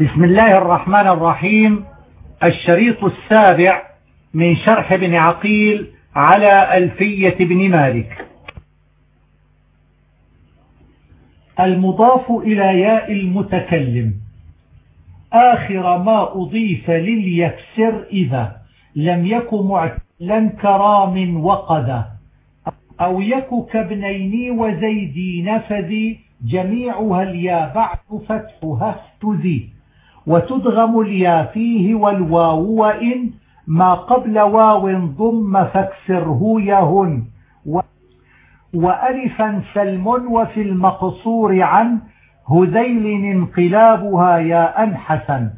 بسم الله الرحمن الرحيم. الشريط السابع من شرح ابن عقيل على ألفية بن مالك. المضاف إلى ياء المتكلم. آخر ما أضيف لليكسر إذا لم يك معتلا كرام وقدا أو يك كابنين وزيدين فذي جميعها اليا بعد فتحها اهتذي وتدغم اليا فيه والواو وإن ما قبل واو ضم فاكسره يهن. وألفا سلم وفي المقصور عن هذيل انقلابها ياء حسن.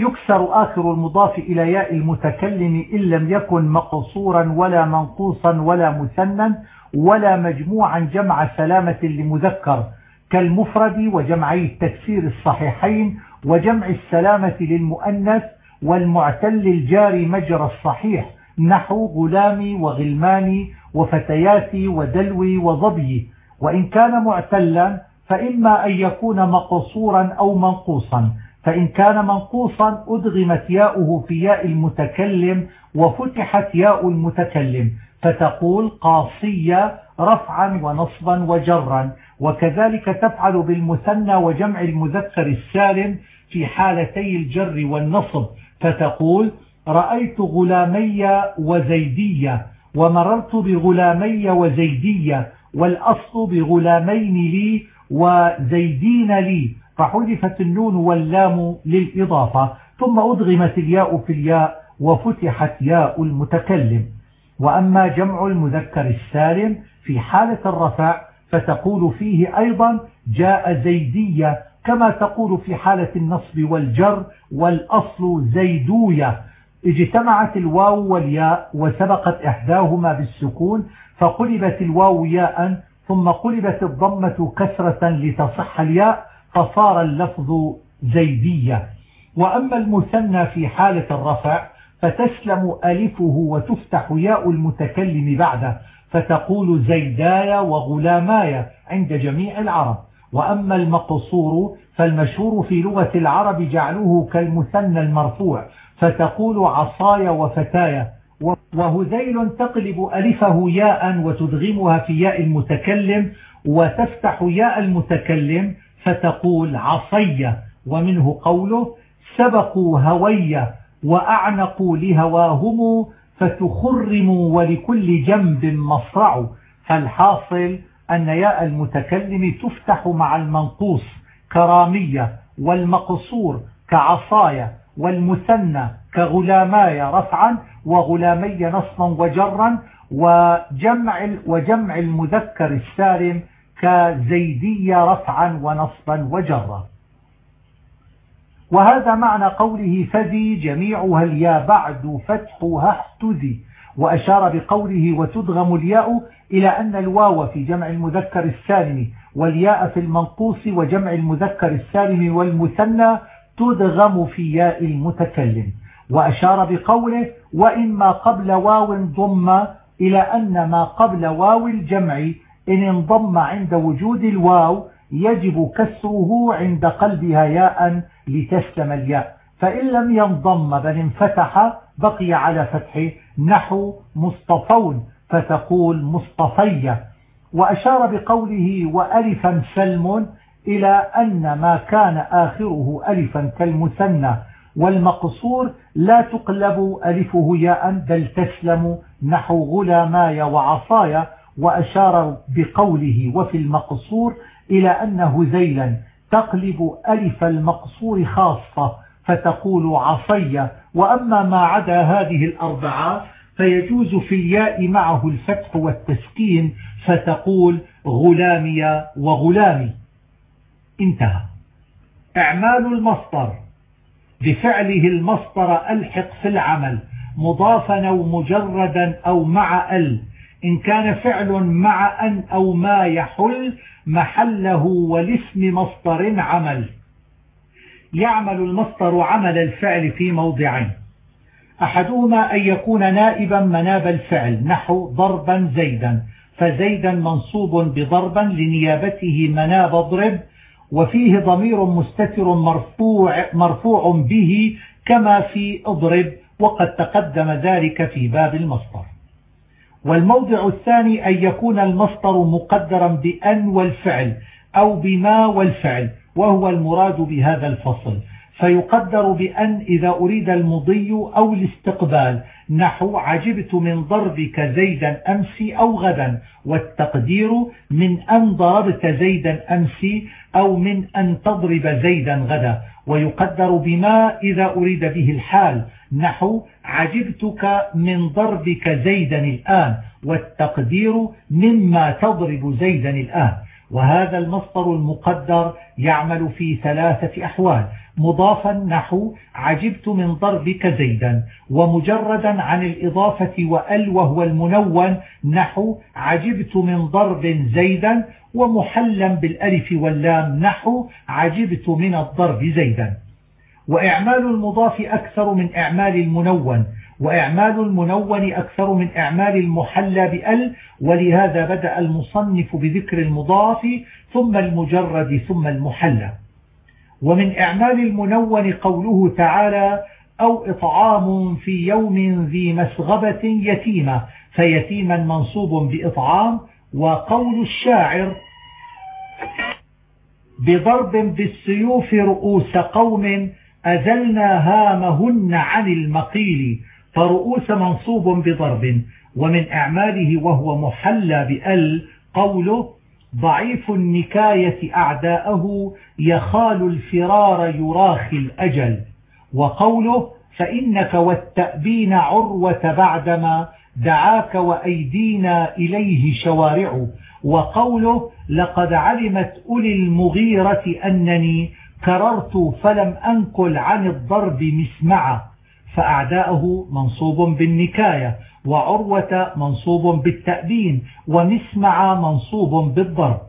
يكسر آخر المضاف إلى ياء المتكلم إن لم يكن مقصورا ولا منقوصا ولا مثنى ولا مجموعا جمع سلامة لمذكر كالمفرد وجمعي التكسير الصحيحين وجمع السلامة للمؤنث والمعتل الجاري مجرى الصحيح نحو غلامي وغلماني وفتياتي ودلوي وضبي وإن كان معتلا فإما أن يكون مقصورا أو منقوصا. فإن كان منقوصا أدغمت ياؤه في ياء المتكلم وفتحت ياء المتكلم. فتقول قاصية رفعا ونصبا وجرا. وكذلك تفعل بالمثنى وجمع المذكر السالم في حالتي الجر والنصب فتقول رأيت غلامي وزيدية ومررت بغلامي وزيدية والأصل بغلامين لي وزيدين لي. فحذفت النون واللام للإضافة ثم أدغمت الياء في الياء وفتحت ياء المتكلم. وأما جمع المذكر السالم في حالة الرفع فتقول فيه أيضا جاء زيدية كما تقول في حالة النصب والجر والأصل زيدوية. اجتمعت الواو والياء وسبقت إحداهما بالسكون فقلبت الواو ياء ثم قلبت الضمة كسرة لتصح الياء فصار اللفظ زيدية. وأما المثنى في حالة الرفع فتسلم ألفه وتفتح ياء المتكلم بعده فتقول زيدايا وغلامايا عند جميع العرب. وأما المقصور فالمشهور في لغة العرب جعلوه كالمثنى المرفوع فتقول عصايا وفتايا وهذيل تقلب ألفه ياء وتدغمها في ياء المتكلم وتفتح ياء المتكلم فتقول عصية ومنه قوله سبقوا هوية وأعنقوا لهواهم فتخرموا ولكل جنب مصرع فالحاصل أن ياء المتكلم تفتح مع المنقوص كرامية والمقصور كعصايا والمثنى كغلاماي رفعا وغلامي نصبا وجرا وجمع, وجمع المذكر السالم كزيدية رفعا ونصبا وجرا. وهذا معنى قوله فذي جميعها الياء بعد فتحها احتذي وأشار بقوله وتدغم الياء إلى أن الواو في جمع المذكر السالم والياء في المنقوص وجمع المذكر السالم والمثنى تدغم في ياء المتكلم. وأشار بقوله وإما قبل واو ضم إلى أن ما قبل واو الجمع إن انضم عند وجود الواو يجب كسره عند قلبها ياء لتسلم الياء. فإن لم ينضم بل انفتح بقي على فتحه نحو مصطفون فتقول مصطفية. وأشار بقوله وألفا سلم إلى أن ما كان آخره ألفا كالمثنى. والمقصور لا تقلب ألفه ياء بل تسلم نحو غلاماي وعصايا وأشار بقوله وفي المقصور إلى أن هذيلا تقلب ألف المقصور خاصة فتقول عصي وأما ما عدا هذه الأربعة فيجوز في الياء معه الفتح والتسكين فتقول غلامي وغلامي. انتهى. إعمال المصدر. بفعله المصدر ألحق في العمل مضافا أو مجردا أو مع ال. إن كان فعل مع أن أو ما يحل محله والاسم مصدر عمل. يعمل المصدر عمل الفعل في موضعين أحدهما أن يكون نائبا مناب الفعل نحو ضربا زيدا فزيدا منصوب بضربا لنيابته مناب اضرب وفيه ضمير مستتر مرفوع, مرفوع به كما في اضرب وقد تقدم ذلك في باب المصدر. والموضع الثاني أن يكون المصدر مقدرا بأن والفعل أو بما والفعل وهو المراد بهذا الفصل. فيقدر بأن إذا أريد المضي أو الاستقبال نحو عجبت من ضربك زيدا أمس أو غدا والتقدير من أن ضربت زيدا أمس أو من أن تضرب زيدا غدا. ويقدر بما إذا أريد به الحال نحو عجبتك من ضربك زيدا الآن والتقدير مما تضرب زيدا الآن. وهذا المصدر المقدر يعمل في ثلاثة أحوال. مضافا نحو عجبت من ضربك زيدا ومجردا عن الإضافة وأل وهو المنون نحو عجبت من ضرب زيدا ومحلا بالألف واللام نحو عجبت من الضرب زيدا. وإعمال المضاف أكثر من إعمال المنون. وإعمال المنون أكثر من إعمال المحلى بأل ولهذا بدأ المصنف بذكر المضاف ثم المجرد ثم المحلى. ومن إعمال المنون قوله تعالى أو إطعام في يوم ذي مسغبة يتيمة فيتيما منصوب بإطعام وقول الشاعر بضرب بالسيوف رؤوس قوم أزلنا هامهن عن المقيل. فرؤوس منصوب بضرب ومن أعماله وهو محلى بأل قوله ضعيف النكاية أعداءه يخال الفرار يراخي الأجل وقوله فإنك والتأبين عروة بعدما دعاك وأيدينا إليه شوارع وقوله لقد علمت أولي المغيرة أنني كررت فلم أنقل عن الضرب مسمعا فأعداءه منصوب بالنكاية وعروة منصوب بالتأبين ومسمع منصوب بالضرب.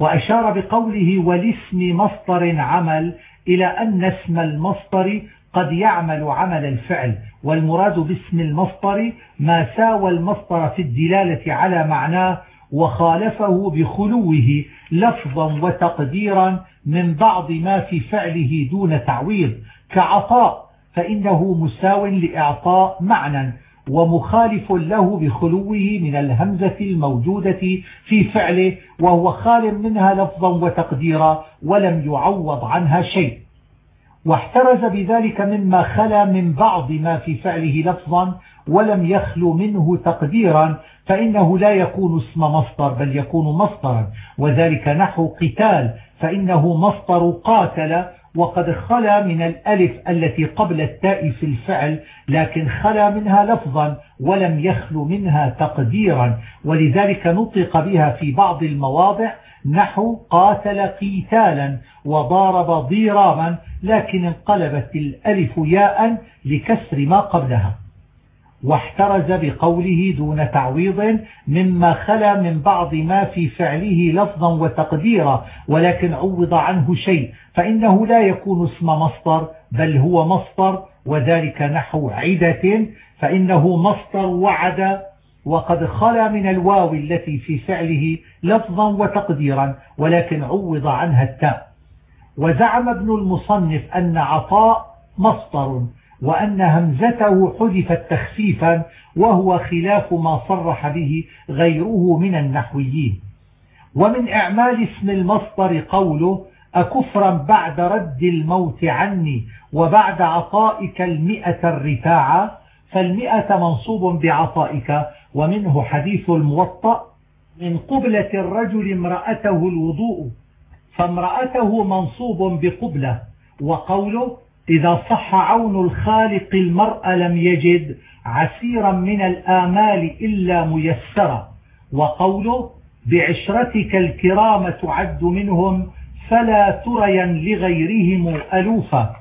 وأشار بقوله ولاسم مصدر عمل إلى أن اسم المصدر قد يعمل عمل الفعل والمراد باسم المصدر ما ساوى المصدر في الدلالة على معناه وخالفه بخلوه لفظا وتقديرا من بعض ما في فعله دون تعويض كعطاء. فإنه مساو لإعطاء معنى ومخالف له بخلوه من الهمزة الموجودة في فعله وهو خال منها لفظا وتقديرا ولم يعوض عنها شيء. واحترز بذلك مما خلا من بعض ما في فعله لفظا ولم يخلو منه تقديرا فإنه لا يكون اسم مصدر بل يكون مصدرا. وذلك نحو قتال فإنه مصدر قاتل وقد خلا من الألف التي قبل التاء في الفعل لكن خلا منها لفظا ولم يخل منها تقديرا. ولذلك نطق بها في بعض المواضع نحو قاتل قيتالا وضارب ضيراما لكن انقلبت الألف ياء لكسر ما قبلها. واحترز بقوله دون تعويض مما خلا من بعض ما في فعله لفظا وتقديرا ولكن عوض عنه شيء فإنه لا يكون اسم مصدر بل هو مصدر وذلك نحو عدة فإنه مصدر وعد وقد خلا من الواو التي في فعله لفظا وتقديرا ولكن عوض عنها التاء. وزعم ابن المصنف أن عطاء مصدر وأن همزته حذفت تخفيفا وهو خلاف ما صرح به غيره من النحويين. ومن أعمال اسم المصدر قوله أكفرا بعد رد الموت عني وبعد عطائك المئة الرفاعة فالمئة منصوب بعطائك ومنه حديث الموطأ من قبلة الرجل امرأته الوضوء فامرأته منصوب بقبلة وقوله إذا صح عون الخالق المرء لم يجد عسيرا من الآمال إلا ميسرا وقوله بعشرتك الكرام تعد منهم فلا تريا لغيرهم ألوفا.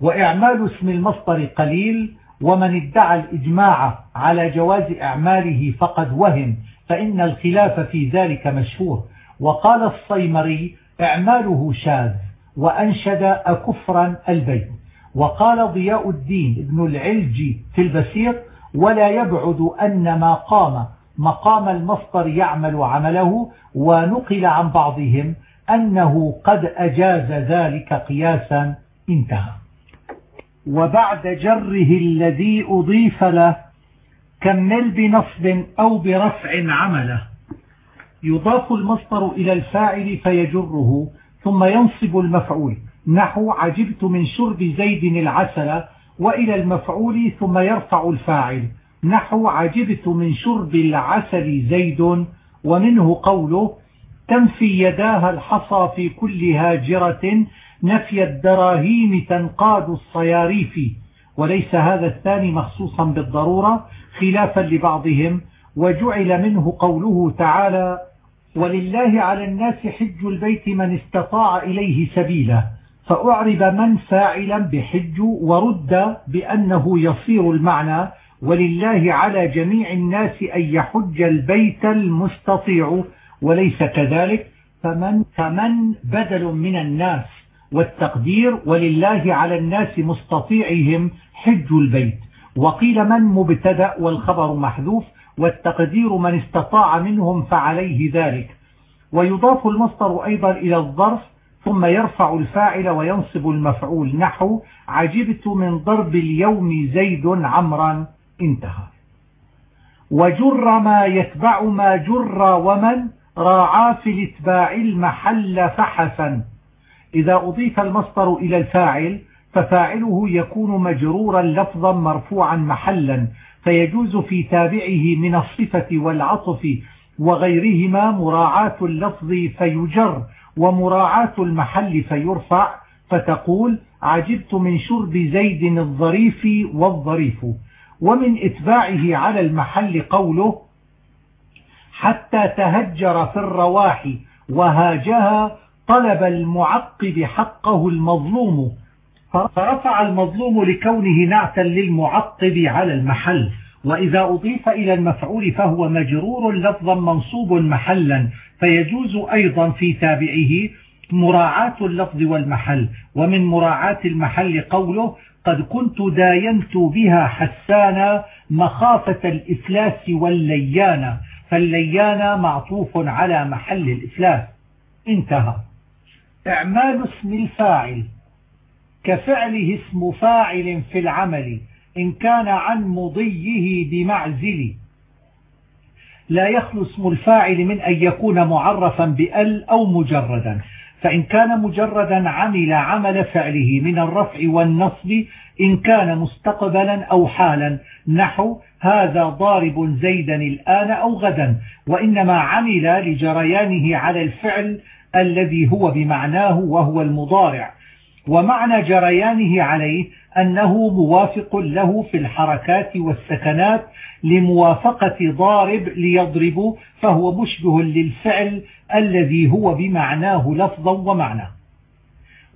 وإعمال اسم المصدر قليل ومن ادعى الإجماع على جواز إعماله فقد وهم فإن الخلاف في ذلك مشهور. وقال الصيمري إعماله شاذ وأنشد أكفرا البيت. وقال ضياء الدين ابن العلجي في البسيط ولا يبعد أن ما قام مقام المصدر يعمل عمله ونقل عن بعضهم أنه قد أجاز ذلك قياسا انتهى. وبعد جره الذي أضيف له كمل بنصب أو برفع عمله. يضاف المصدر إلى الفاعل فيجره ثم ينصب المفعول. نحو عجبت من شرب زيد العسل وإلى المفعول ثم يرفع الفاعل. نحو عجبت من شرب العسل زيد ومنه قوله تنفي يداها الحصى في كل هاجرة نفي الدراهيم تنقاد الصياريف. وليس هذا الثاني مخصوصا بالضرورة خلافا لبعضهم. وجعل منه قوله تعالى ولله على الناس حج البيت من استطاع إليه سبيلا فأعرب من فاعلا بحج ورد بأنه يصير المعنى ولله على جميع الناس أن يحج البيت المستطيع وليس كذلك. فمن, فمن بدل من الناس والتقدير ولله على الناس مستطيعهم حج البيت. وقيل من مبتدأ والخبر محذوف والتقدير من استطاع منهم فعليه ذلك. ويضاف المصدر أيضا إلى الظرف ثم يرفع الفاعل وينصب المفعول نحو عجبت من ضرب اليوم زيد عمرا انتهى. وجر ما يتبع ما جر ومن راعى في الاتباع المحل فحسن إذا أضيف المصدر إلى الفاعل ففاعله يكون مجرورا لفظا مرفوعا محلا فيجوز في تابعه من الصفة والعطف وغيرهما مراعاة اللفظ فيجر ومراعاة المحل فيرفع فتقول عجبت من شرب زيد الظريف والظريف. ومن إتباعه على المحل قوله حتى تهجر في الرواح وهاجها طلب المعقب حقه المظلوم. فرفع المظلوم لكونه نعتا للمعقب على المحل. وإذا أضيف إلى المفعول فهو مجرور لفظا منصوب محلا فيجوز أيضا في تابعه مراعاة اللفظ والمحل ومن مراعاة المحل قوله قد كنت داينت بها حسانا مخافة الإفلاس والليان فالليان معطوف على محل الإفلاس. انتهى. إعمال اسم الفاعل كفعله اسم فاعل في العمل إن كان عن مضيه بمعزل. لا يخلو اسم الفاعل من أن يكون معرفا بأل أو مجردا. فإن كان مجردا عمل عمل فعله من الرفع والنصب إن كان مستقبلا أو حالا. نحو هذا ضارب زيدا الآن أو غدا. وإنما عمل لجريانه على الفعل الذي هو بمعناه وهو المضارع. ومعنى جريانه عليه أنه موافق له في الحركات والسكنات لموافقة ضارب ليضرب فهو مشبه للفعل الذي هو بمعناه لفظا ومعنى.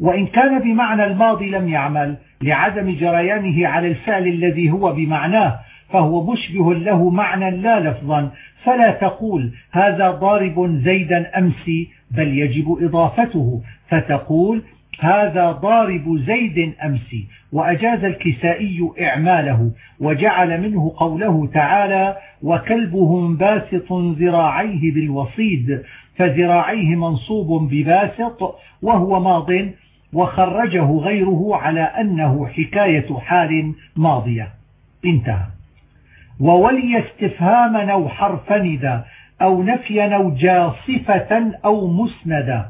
وإن كان بمعنى الماضي لم يعمل لعدم جريانه على الفعل الذي هو بمعناه فهو مشبه له معنى لا لفظا. فلا تقول هذا ضارب زيدا أمسي بل يجب إضافته. فتقول هذا ضارب زيد أمسي وأجاز الكسائي إعماله وجعل منه قوله تعالى وكلبهم باسط ذراعيه بالوصيد فذراعيه منصوب بباسط وهو ماض وخرجه غيره على أنه حكاية حال ماضية. انتهى. وولي استفهاما أو حرفا أو نفيا أو جاصفة أو مسندا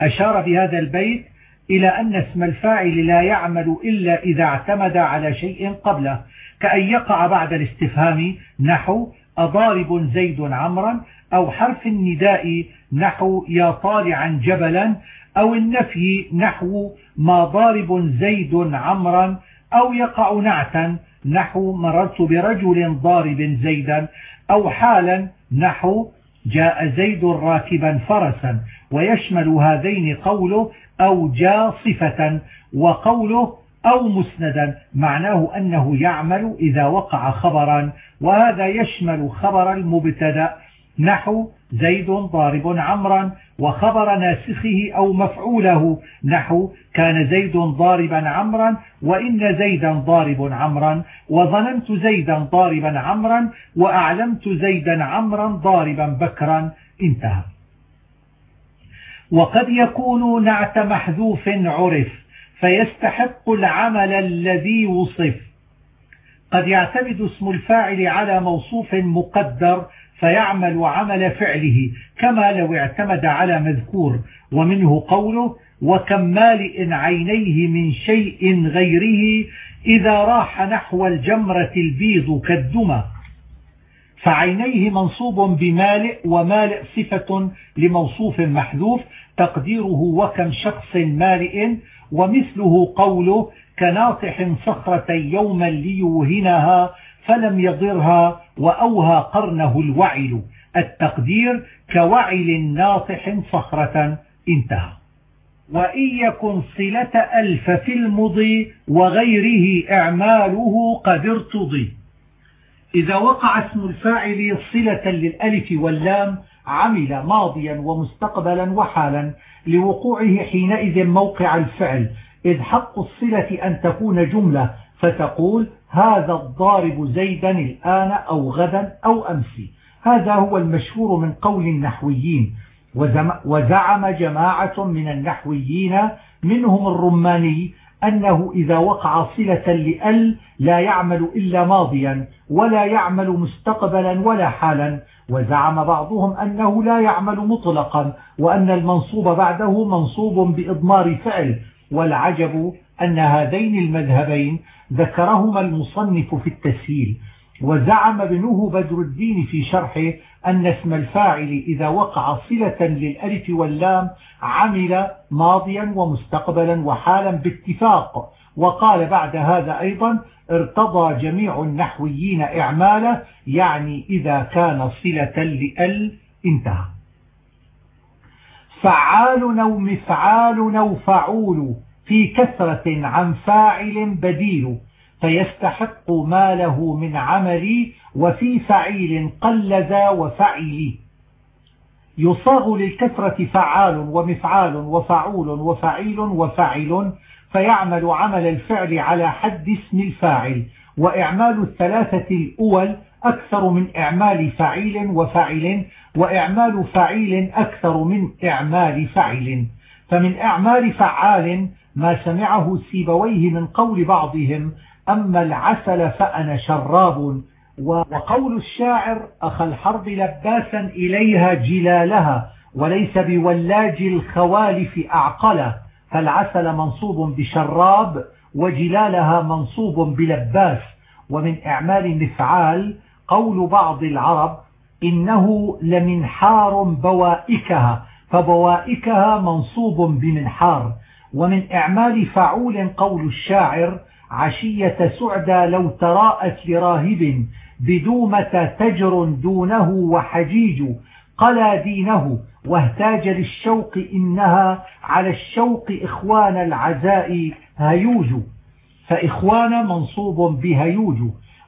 أشار بهذا البيت إلى أن اسم الفاعل لا يعمل إلا إذا اعتمد على شيء قبله كأن يقع بعد الاستفهام نحو أضارب زيد عمرا أو حرف النداء نحو يا طالعا جبلا أو النفي نحو ما ضارب زيد عمرا أو يقع نعتا نحو مررت برجل ضارب زيدا أو حالا نحو جاء زيد راكبا فرسا ويشمل هذين قوله أو جاء صفة وقوله أو مسندا معناه أنه يعمل إذا وقع خبرا وهذا يشمل خبر المبتدأ نحو زيد ضارب عمرا وخبر ناسخه أو مفعوله. نحو كان زيد ضاربا عمرا وإن زيدا ضارب عمرا وظننت زيدا ضاربا عمرا وأعلمت زيدا عمرا ضاربا بكرا. انتهى. وقد يكون نعت محذوف عرف فيستحق العمل الذي وصف. قد يعتمد اسم الفاعل على موصوف مقدر فيعمل عمل فعله كما لو اعتمد على مذكور ومنه قوله وكم مالئ عينيه من شيء غيره إذا راح نحو الجمرة البيض كالدمى فعينيه منصوب بمالئ ومالئ صفة لموصوف محذوف تقديره وكم شخص مالئ ومثله قوله كناطح صخرة يوما ليوهنها فلم يضرها وأوهى قرنه الوعل. التقدير كوعل ناطح صخرة انتهى. وإن يكن صلة ألف في المضي وغيره إعماله قد ارتضي. إذا وقع اسم الفاعل صلة للألف واللام عمل ماضيا ومستقبلا وحالا لوقوعه حينئذ موقع الفعل. إذ حق الصلة أن تكون جملة فتقول هذا الضارب زيدا الآن أو غدا أو أمس. هذا هو المشهور من قول النحويين. وزعم جماعة من النحويين منهم الرماني أنه إذا وقع صلة لأل لا يعمل إلا ماضيا ولا يعمل مستقبلا ولا حالا. وزعم بعضهم أنه لا يعمل مطلقا وأن المنصوب بعده منصوب بإضمار فعل. والعجب أن هذين المذهبين ذكرهما المصنف في التسهيل وزعم ابنه بدر الدين في شرحه أن اسم الفاعل إذا وقع صلة للألف واللام عمل ماضيا ومستقبلا وحالا باتفاق. وقال بعد هذا أيضا ارتضى جميع النحويين إعماله يعني إذا كان صلة لأل انتهى. فعال أو مفعال أو فعول في كثرة عن فاعل بديل فيستحق ما له من عمل وفي فعيل قل ذا يصاغ للكثرة فعال ومفعال وفعول وفعيل وفعل فيعمل عمل الفعل على حد اسم الفاعل وإعمال الثلاثة الأول أكثر من إعمال فعيل وفعل وإعمال فعيل أكثر من إعمال فعل فمن إعمال فعال ما سمعه سيبويه من قول بعضهم أما العسل فأنا شراب. وقول الشاعر أخ الحرب لباسا إليها جلالها وليس بولاج الخوالف أعقله. فالعسل منصوب بشراب وجلالها منصوب بلباس. ومن إعمال مفعال قول بعض العرب إنه لمنحار بوائكها. فبوائكها منصوب بمنحار. ومن إعمال فعول قول الشاعر عشية سعدى لو تراءت لراهب بدومة تجر دونه وحجيج قلى دينه واهتاج للشوق إنها على الشوق إخوان العزاء هيوج فإخوان منصوب بهيوج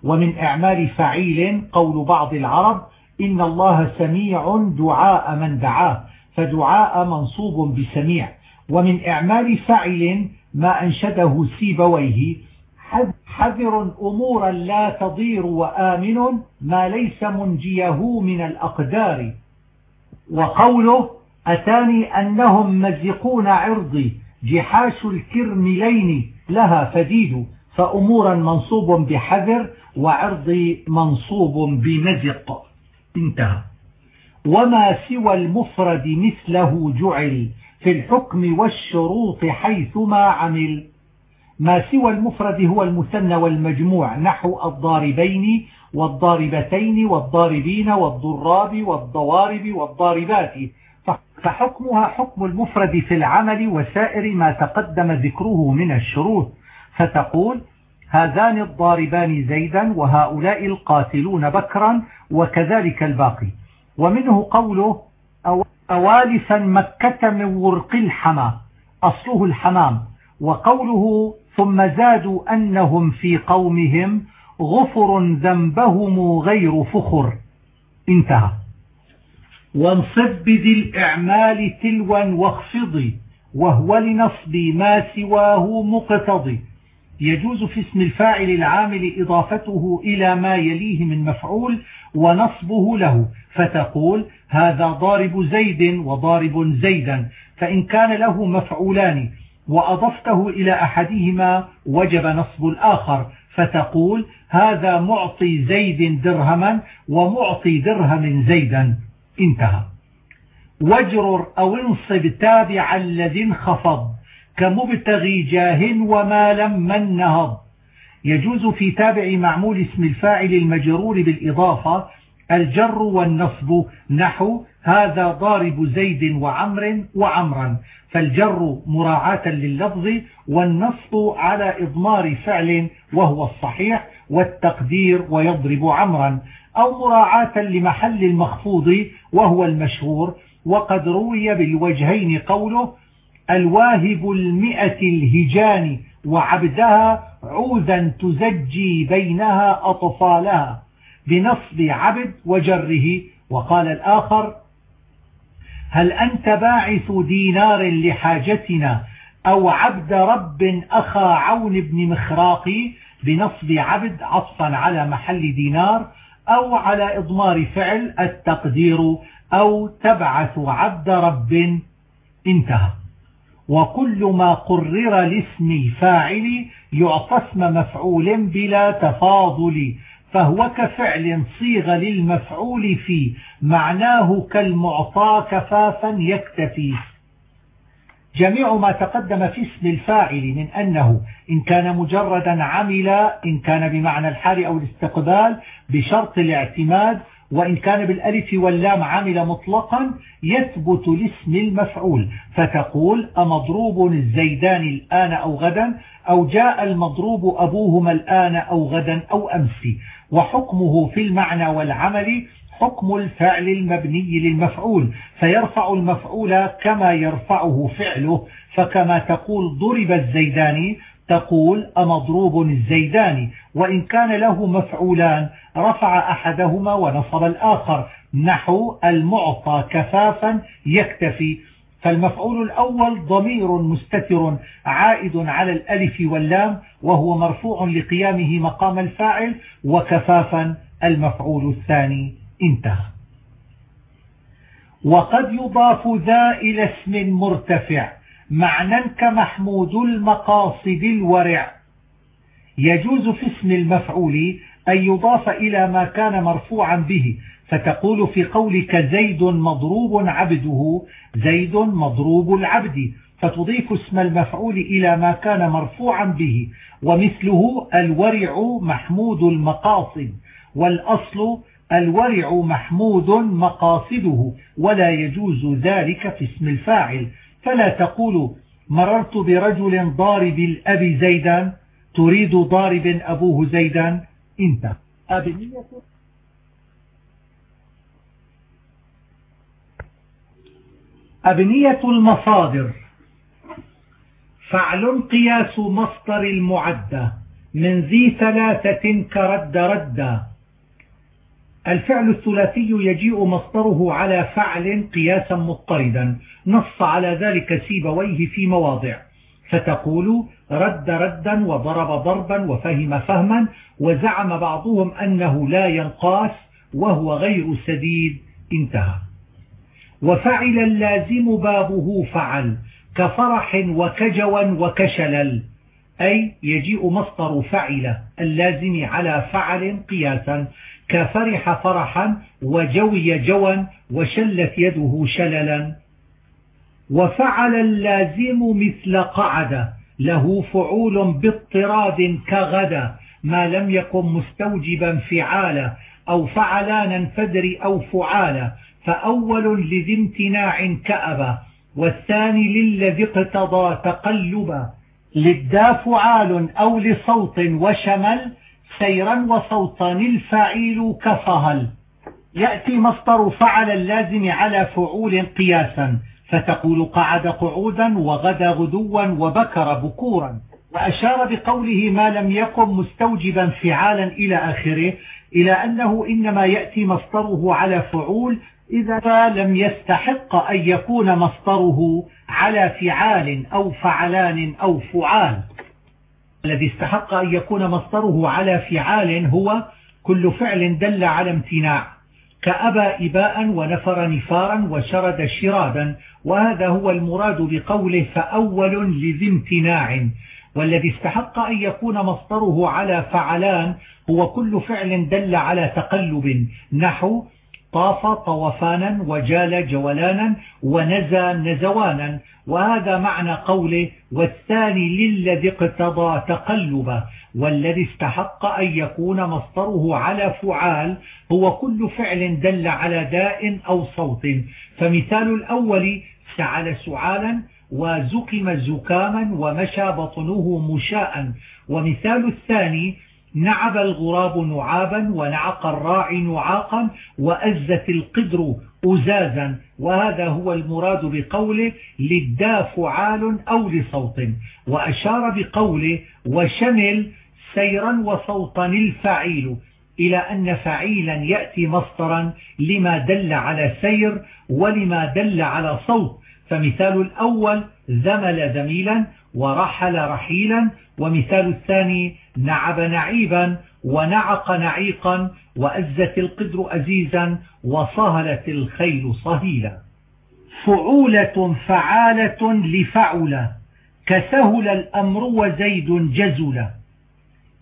ومن أعمال فعيل قول بعض العرب إن الله سميع دعاء من دعاه فدعاء منصوب بسميع ومن إعمال فعل ما أنشده سيبويه حذر أمورا لا تضير وآمن ما ليس منجيه من الأقدار. وقوله أتاني أنهم مزقون عرضي جحاش الكرملين لها فديد. فأمورا منصوب بحذر وعرضي منصوب بمزق. انتهى. وما سوى المفرد مثله جعل. في الحكم والشروط حيثما عمل. ما سوى المفرد هو المثنى والمجموع نحو الضاربين والضاربتين والضاربين والضراب والضوارب والضاربات. فحكمها حكم المفرد في العمل وسائر ما تقدم ذكره من الشروط. فتقول هذان الضاربان زيدا وهؤلاء القاتلون بكرا وكذلك الباقي. ومنه قوله أوالفا مكة من ورق الحمى أصله الحمام. وقوله ثم زادوا أنهم في قومهم غفر ذنبهم غير فخر. انتهى. وانصب بذي الإعمال تلوا واخفضي وهو لنصب ما سواه مقتضي. يجوز في اسم الفاعل العامل إضافته إلى ما يليه من مفعول ونصبه له فتقول هذا ضارب زيد وضارب زيدا فإن كان له مفعولان وأضفته إلى أحدهما وجب نصب الآخر فتقول هذا معطي زيد درهما ومعطي درهم زيدا. انتهى. واجرر أو انصب تابع الذي انخفض كمبتغي جاه وما لم من نهض. يجوز في تابع معمول اسم الفاعل المجرور بالإضافة الجر والنصب نحو هذا ضارب زيد وعمر وعمرا فالجر مراعاة لللفظ والنصب على إضمار فعل وهو الصحيح والتقدير ويضرب عمرا أو مراعاة لمحل المخفوض وهو المشهور وقد روي بالوجهين قوله الواهب المئة الهجان وعبدها عودا تزجي بينها أطفالها بنصب عبد وجره. وقال الآخر هل أنت باعث دينار لحاجتنا أو عبد رب أخا عون بن مخراقي بنصب عبد عطفا على محل دينار أو على إضمار فعل التقدير أو تبعث عبد رب؟ انتهى. وكل ما قرر لاسم الفاعل يعطى اسم مفعول بلا تفاضل فهو كفعل صيغ للمفعول فيه معناه كالمعطى كفافا يكتفي. جميع ما تقدم في اسم الفاعل من أنه إن كان مجردا عمل إن كان بمعنى الحال أو الاستقبال بشرط الاعتماد وإن كان بالألف واللام عامل مطلقا يثبت لاسم المفعول فتقول أمضروب الزيدان الآن أو غدا أو جاء المضروب أبوهما الآن أو غدا أو أمس. وحكمه في المعنى والعمل حكم الفعل المبني للمفعول فيرفع المفعول كما يرفعه فعله فكما تقول ضرب الزيدان تقول أمضروب الزيدان وإن كان له مفعولان رفع أحدهما ونصب الآخر. نحو المعطى كفافا يكتفي. فالمفعول الأول ضمير مستتر عائد على الألف واللام وهو مرفوع لقيامه مقام الفاعل وكفافا المفعول الثاني انتهى. وقد يضاف ذا إلى اسم مرتفع. معنى كمحمود المقاصد الورع. يجوز في اسم المفعول أن يضاف إلى ما كان مرفوعا به فتقول في قولك زيد مضروب عبده زيد مضروب العبد فتضيف اسم المفعول إلى ما كان مرفوعا به ومثله الورع محمود المقاصد والأصل الورع محمود مقاصده ولا يجوز ذلك في اسم الفاعل. فلا تقول مررت برجل ضارب الأب زيدا تريد ضارب أبوه زيدا انت. أبنية. أبنية المصادر. فعل قياس مصدر المعدة. من ذي ثلاثة كرد ردا. الفعل الثلاثي يجيء مصدره على فعل قياسا مضطردا نص على ذلك سيبويه في مواضع. فتقول رد ردا وضرب ضربا وفهم فهما وزعم بعضهم أنه لا ينقاس وهو غير سديد. انتهى. وفعل اللازم بابه فعل كفرح وكجوا وكشلل. أي يجيء مصدر فعل اللازم على فعل قياسا. كفرح فرحا وجوي جوا وشلت يده شللا وفعل اللازم مثل قعد له فعول باضطراد كغدا ما لم يكن مستوجبا فعالا أو فعلانا فدر أو فعالا فأول لذي امتناع كأبا والثاني للذي اقتضى تقلبا للدا فعال أو لصوت وشمل سيرا وصوتا الفعيل كفهل. يأتي مصدر فعل اللازم على فعول قياسا فتقول قعد قعودا وغدا غدوا وبكر بكورا. وأشار بقوله ما لم يكن مستوجبا فعالا إلى آخره إلى أنه إنما يأتي مصدره على فعول إذا لم يستحق أن يكون مصدره على فعال أو فعلان أو فعال. الذي استحق أن يكون مصدره على فعال هو كل فعل دل على امتناع. كأبى إباء ونفر نفارا وشرد شرادا وهذا هو المراد بقوله فأول لذي امتناع. والذي استحق أن يكون مصدره على فعلان هو كل فعل دل على تقلب نحو طاف طوفانا وجال جولانا ونزى نزوانا. وهذا معنى قوله والثاني للذي اقتضى تقلبا والذي استحق أن يكون مصدره على فعال هو كل فعل دل على داء أو صوت. فمثال الأول سعل سعالا وزكم زكاما ومشى بطنه مشاء. ومثال الثاني نعب الغراب نعابا ونعق الراعي نعاقا وأزت القدر أزازا. وهذا هو المراد بقوله للدا فعال أو لصوت. وأشار بقوله وشمل سيرا وصوتا الفعيل. إلى أن فعيلا يأتي مصدرا لما دل على سير ولما دل على صوت. فمثال الأول ذمل ذميلا ورحل رحيلا. ومثال الثاني نعب نعيبا ونعق نعيقا وأزت القدر أزيزا وصهلت الخيل صهيلا. فعولة فعالة لفعل كسهل الأمر وزيد جزل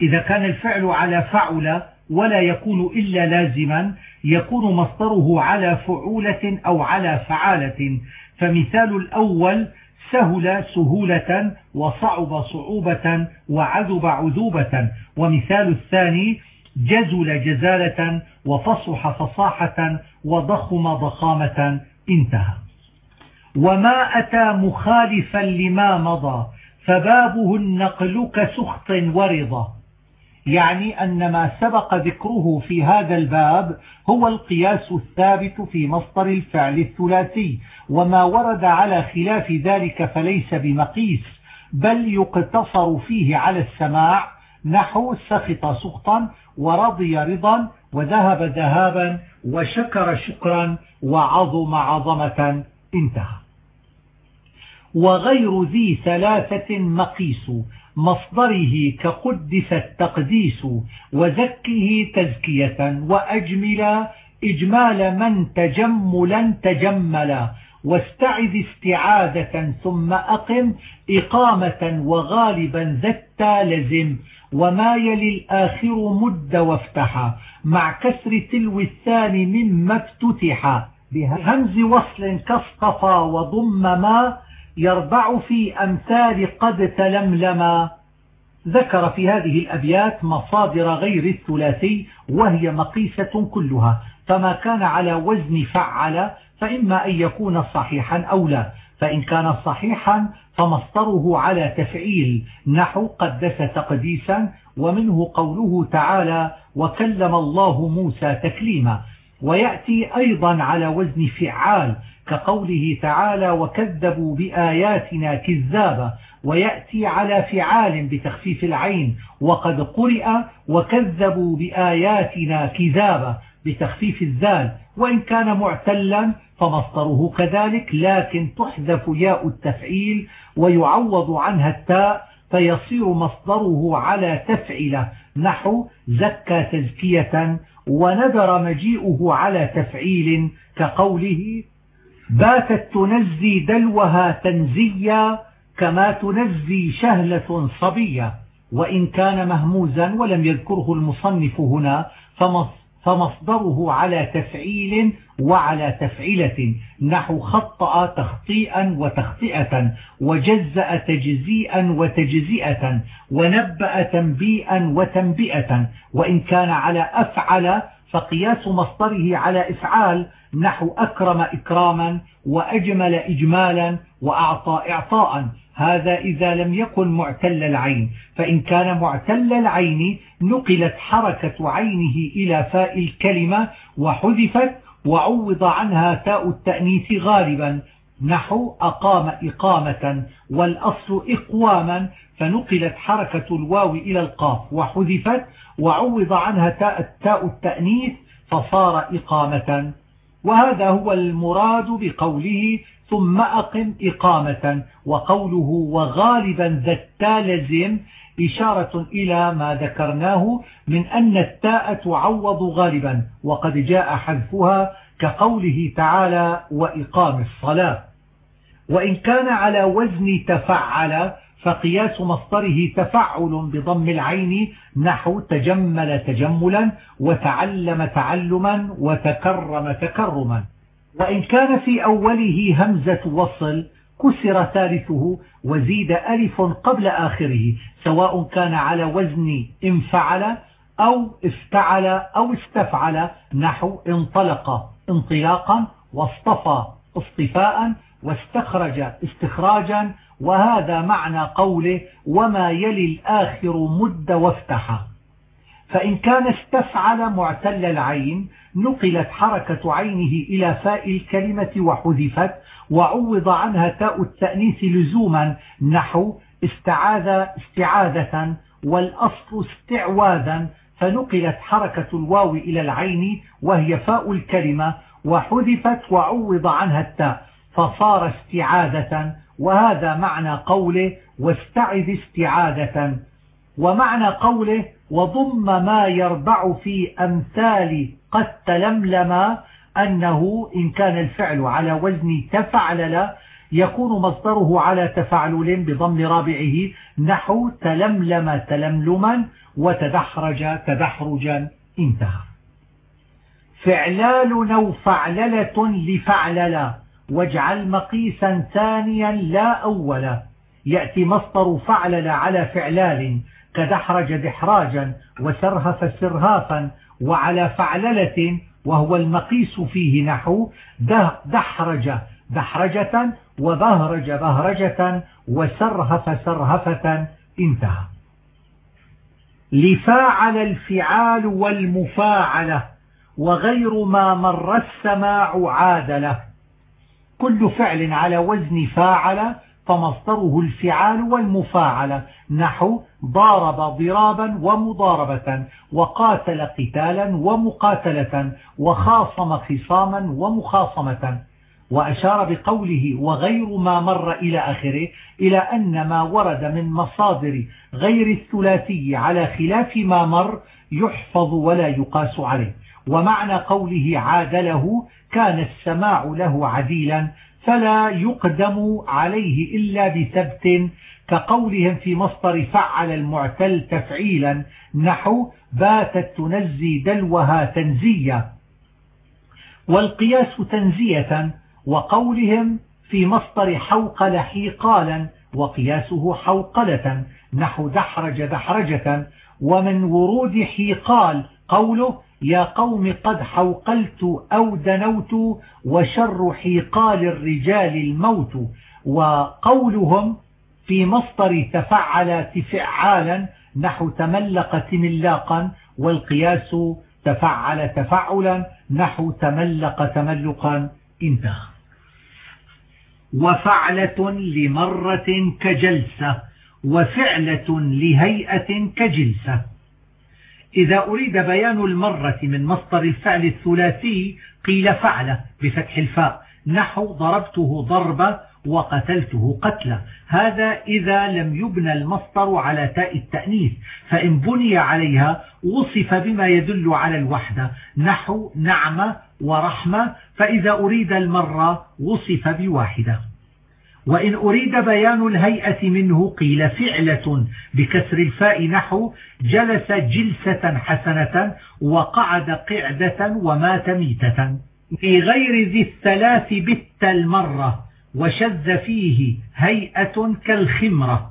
إذا كان الفعل على فعل ولا يكون إلا لازما يكون مصدره على فعولة أو على فعالة. فمثال الأول سهل سهولة وصعب صعوبة وعذب عذوبة. ومثال الثاني جزل جزالة وفصح فصاحة وضخم ضخامة. انتهى. وما أتى مخالفا لما مضى فبابه النقل كسخط ورضا. يعني أن ما سبق ذكره في هذا الباب هو القياس الثابت في مصدر الفعل الثلاثي وما ورد على خلاف ذلك فليس بمقيس بل يقتصر فيه على السماع نحو سخط سخطا ورضي رضا وذهب ذهابا وشكر شكرا وعظم عظمة انتهى. وغير ذي ثلاثة مقيس مصدره كقدس التقديس وزكه تزكية وأجمل إجمال من تجملا تجملا واستعذ استعاذة ثم أقم إقامة وغالبا ذتا لزم وما يلي الآخر مد وافتحا مع كسر تلو الثاني مما افتتحا بهمز وصل كاصطفى وضم ما يربع في أمثال قد تلملما ذكر في هذه الأبيات مصادر غير الثلاثي وهي مقيسة كلها. فما كان على وزن فعل فإما أن يكون صحيحا أو لا. فإن كان صحيحا فمصدره على تفعيل. نحو قدس تقديسا ومنه قوله تعالى وكلم الله موسى تكليما ويأتي أيضا على وزن فعال كقوله تعالى وكذبوا بآياتنا كذابا ويأتي على فعال بتخفيف العين وقد قرئ وكذبوا بآياتنا كذابا بتخفيف الذال وإن كان معتلا فمصدره كذلك لكن تحذف ياء التفعيل ويعوض عنها التاء فيصير مصدره على تفعله نحو زكى تزكية ونذر مجيئه على تفعيل كقوله باتت تنزي دلوها تنزيا كما تنزي شهلة صبية وإن كان مهموزا ولم يذكره المصنف هنا فمصدره على تفعيل وعلى تفعيلة نحو خطأ تخطيئا وتخطئة وجزأ تجزيئا وتجزئة ونبأ تنبيئا وتنبئة وإن كان على أفعل فقياس مصدره على إفعال نحو أكرم إكراما وأجمل إجمالا وأعطى إعطاء. هذا إذا لم يكن معتل العين. فإن كان معتل العين نقلت حركة عينه إلى فاء الكلمة وحذفت وعوض عنها تاء التأنيث غالبا. نحو أقام إقامة والأصل إقواما فنقلت حركة الواو إلى القاف وحذفت وعوض عنها تاء, تاء التأنيث فصار إقامة. وهذا هو المراد بقوله ثم أقم إقامة وقوله وغالبا ذا التالزم إشارة إلى ما ذكرناه من أن التاء تعوض غالبا وقد جاء حذفها كقوله تعالى وإقام الصلاة. وإن كان على وزن تفعل فقياس مصدره تفعل بضم العين نحو تجمل تجملا وتعلم تعلما وتكرم تكرما. وإن كان في أوله همزة وصل كسر ثالثه وزيد ألف قبل آخره سواء كان على وزن انفعل أو افتعل أو استفعل نحو انطلق انطلاقا واصطفى اصطفاء واستخرج استخراجا وهذا معنى قوله وما يلي الآخر مد وافتح. فإن كان استفعل معتل العين نقلت حركة عينه إلى فاء الكلمة وحذفت وعوض عنها تاء التأنيث لزوما نحو استعاذ استعاذة والأصل استعواذا فنقلت حركة الواو إلى العين وهي فاء الكلمة وحذفت وعوض عنها التاء. فصار استعاذة وهذا معنى قوله واستعذ استعاذة. ومعنى قوله وضم ما يربع في أمثال قد تلملم أنه إن كان الفعل على وزن تفعلل يكون مصدره على تفعلل بضم رابعه نحو تلملم تلملما وتدحرج تدحرجا انتهى. فعلال نو فعللة لفعللا. واجعل مقيسا ثانيا لا أولا يأتي مصدر فعلل على فعلال كدحرج دحراجا وسرهف سرهافا وعلى فعللة وهو المقيس فيه نحو دحرج دحرجة وبهرج بهرجة وسرهف سرهفة. انتهى. لفاعل الفعال والمفاعلة وغير ما مر السماع عادله. كل فعل على وزن فاعل فمصدره الفعال والمفاعلة نحو ضارب ضرابا ومضاربة وقاتل قتالا ومقاتلة وخاصم خصاما ومخاصمة. وأشار بقوله وغير ما مر إلى آخره إلى أن ما ورد من مصادر غير الثلاثي على خلاف ما مر يحفظ ولا يقاس عليه. ومعنى قوله عادله كان السماع له عديلا فلا يقدم عليه إلا بثبت كقولهم في مصدر فعل المعتل تفعيلا نحو باتت تنزي دلوها تنزية والقياس تنزية وقولهم في مصدر حوقل حيقالا وقياسه حوقلة نحو دحرج دحرجة ومن ورود حيقال قوله يا قوم قد حوقلت أو دنوت وشر حيقال الرجال الموت وقولهم في مصدر تفعل تفعالا نحو تملق تملاقا والقياس تفعل تفعلا نحو تملق تملقا انتهى. وفعلة لمرة كجلسة وفعلة لهيئة كجلسة. إذا أريد بيان المرة من مصدر الفعل الثلاثي قيل فعل بفتح الفاء. نحو ضربته ضربة وقتلته قتلة. هذا إذا لم يبنى المصدر على تاء التأنيث فإن بني عليها وصف بما يدل على الوحدة. نحو نعمة ورحمة فإذا أريد المرة وصف بواحدة. وإن أريد بيان الهيئة منه قيل فعلة بكسر الفاء نحو جلس جلسة حسنة وقعد قعدة ومات ميتة. في غير ذي الثلاث بت المرة وشذ فيه هيئة كالخمرة.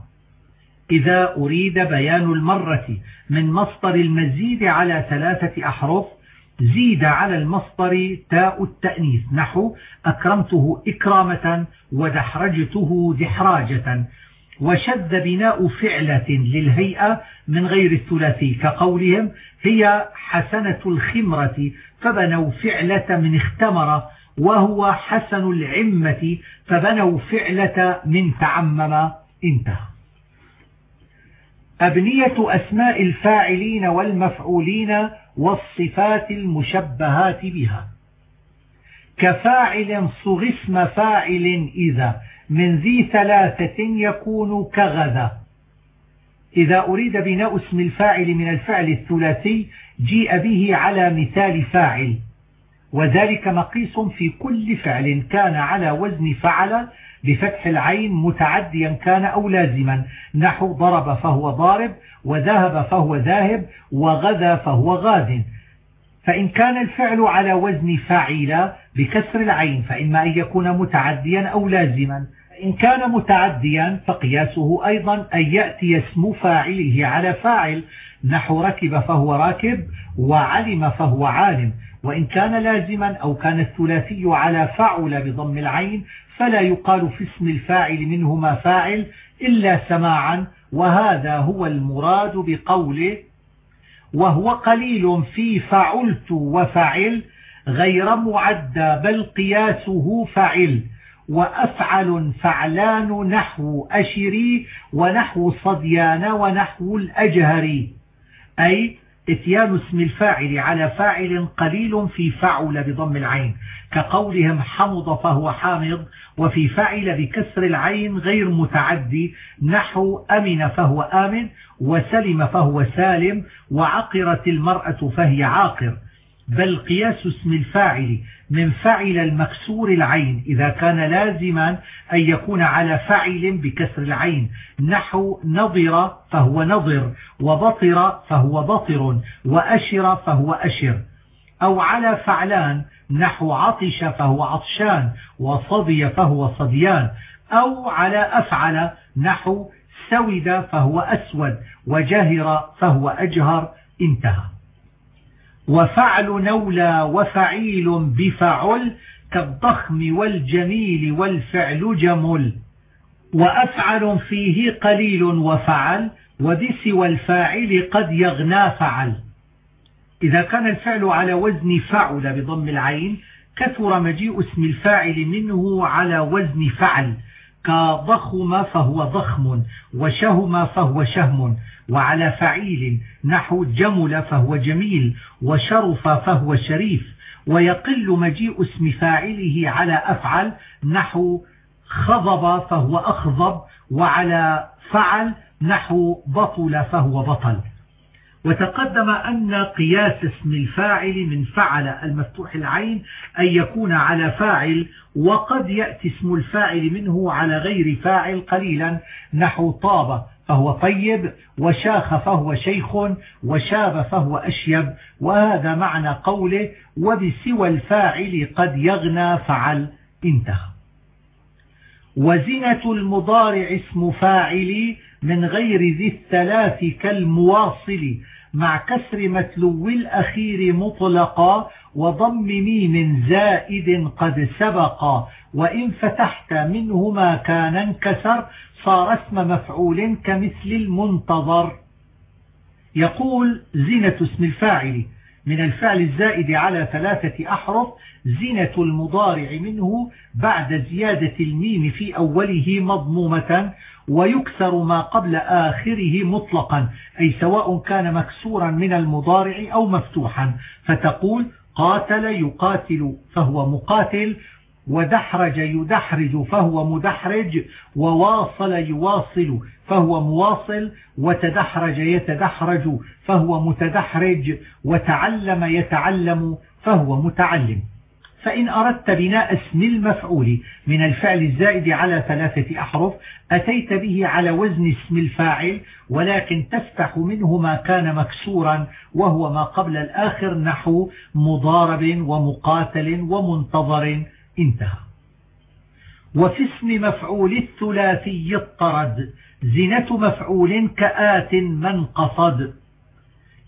إذا أريد بيان المرة من مصدر المزيد على ثلاثة أحرف زيد على المصدر تاء التأنيث. نحو أكرمته إكرامة ودحرجته دحراجة. وشذ بناء فعلة للهيئة من غير الثلاثي كقولهم. هي حسنة الخمرة فبنوا فعلة من اختمر وهو حسن العمة فبنوا فعلة من تعمم. انتهى. أبنية أسماء الفاعلين والمفعولين والصفات المشبهات بها. كفاعل صغ اسم فاعل إذا من ذي ثلاثة يكون كغذا. إذا أريد بناء اسم الفاعل من الفعل الثلاثي جيء به على مثال فاعل. وذلك مقيس في كل فعل كان على وزن فعل بفتح العين متعديا كان أو لازما. نحو ضرب فهو ضارب وذهب فهو ذاهب وغذا فهو غاذ. فإن كان الفعل على وزن فاعل بكسر العين فإما أن يكون متعديا أو لازما. إن كان متعديا فقياسه أيضا أن يأتي اسم فاعله على فاعل. نحو ركب فهو راكب وعلم فهو عالم. وإن كان لازما أو كان الثلاثي على فعل بضم العين فلا يقال في اسم الفاعل منهما فاعل إلا سماعا وهذا هو المراد بقوله وهو قليل في فعلت وفعل غير معدى بل قياسه فعل وأفعل فعلان نحو أشري ونحو صديان ونحو الأجهري أي إتيان اسم الفاعل على فاعل قليل في فعل بضم العين كقولهم حمض فهو حامض وفي فعل بكسر العين غير متعدي نحو أمن فهو آمن وسلم فهو سالم وعقرت المرأة فهي عاقر. بل قياس اسم الفاعل من فعل المكسور العين إذا كان لازما أن يكون على فعل بكسر العين. نحو نظر فهو نظر وبطر فهو بطر وأشر فهو أشر. أو على فعلان نحو عطش فهو عطشان وصدي فهو صديان أو على أفعل نحو سود فهو أسود وجهر فهو أجهر انتهى. وفعل نولى وفعيل بفعل كالضخم والجميل والفعل جمل. وأفعل فيه قليل وفعل وبسوى الفاعل قد يغنى فعل. إذا كان الفعل على وزن فعل بضم العين كثر مجيء اسم الفاعل منه على وزن فعل. كضخم فهو ضخم وشهم فهو شهم وعلى فعيل نحو جمل فهو جميل وشرف فهو شريف ويقل مجيء اسم فاعله على أفعل نحو خضب فهو أخضب وعلى فعل نحو بطل فهو بطل وتقدم أن قياس اسم الفاعل من فعل المفتوح العين أن يكون على فاعل وقد يأتي اسم الفاعل منه على غير فاعل قليلا نحو طاب فهو طيب وشاخ فهو شيخ وشاب فهو أشيب. وهذا معنى قوله وبسوى الفاعل قد يغنى فعل انتهى. وزنة المضارع اسم فاعل من غير ذي الثلاث كالمواصل مع كسر متلو الأخير مطلقا وضم ميم زائد قد سبق. وإن فتحت منهما كان انكسر صار اسم مفعول كمثل المنتظر. يقول زينة اسم الفاعل. من الفعل الزائد على ثلاثة أحرف زينة المضارع منه بعد زيادة الميم في أوله مضمومة. ويكسر ما قبل آخره مطلقا أي سواء كان مكسورا من المضارع أو مفتوحا. فتقول قاتل يقاتل فهو مقاتل ودحرج يدحرج فهو مدحرج وواصل يواصل فهو مواصل وتدحرج يتدحرج فهو متدحرج وتعلم يتعلم فهو متعلم. فإن أردت بناء اسم المفعول من الفعل الزائد على ثلاثة أحرف أتيت به على وزن اسم الفاعل ولكن تفتح منه ما كان مكسورا وهو ما قبل الآخر نحو مضارب ومقاتل ومنتظر. انتهى. وفي اسم مفعول الثلاثي الطرد زنة مفعول كآت من قصد.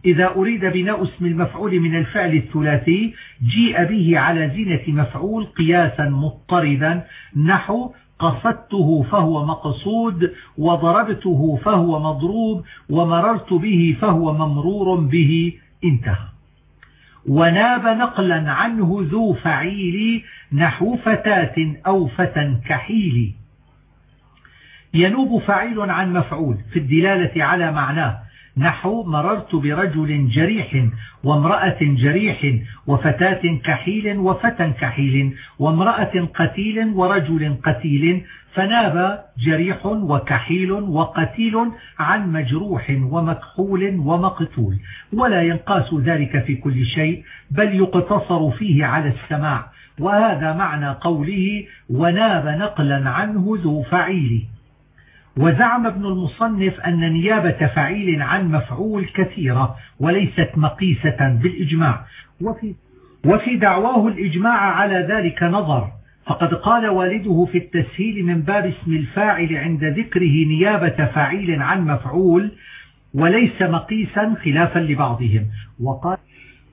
إذا أريد بناء اسم المفعول من الفعل الثلاثي جيء به على زنة مفعول قياسا مضطردا نحو قصدته فهو مقصود وضربته فهو مضروب ومررت به فهو ممرور به. انتهى. وناب نقلا عنه ذو فعيل نحو فتاة أو فتى كحيل. ينوب فعيل عن مفعول في الدلالة على معناه. نحو مررت برجل جريح وامرأة جريح وفتاة كحيل وفتى كحيل وامرأة قتيل ورجل قتيل فناب جريح وكحيل وقتيل عن مجروح ومكحول ومقتول ولا ينقاس ذلك في كل شيء بل يقتصر فيه على السماع وهذا معنى قوله وناب نقلا عنه ذو فعيل وزعم ابن المصنف أن نيابة فعيل عن مفعول كثيرة وليست مقيسة بالإجماع. وفي, وفي دعواه الإجماع على ذلك نظر. فقد قال والده في التسهيل من باب اسم الفاعل عند ذكره نيابة فعيل عن مفعول وليس مقيسا خلافا لبعضهم. وقال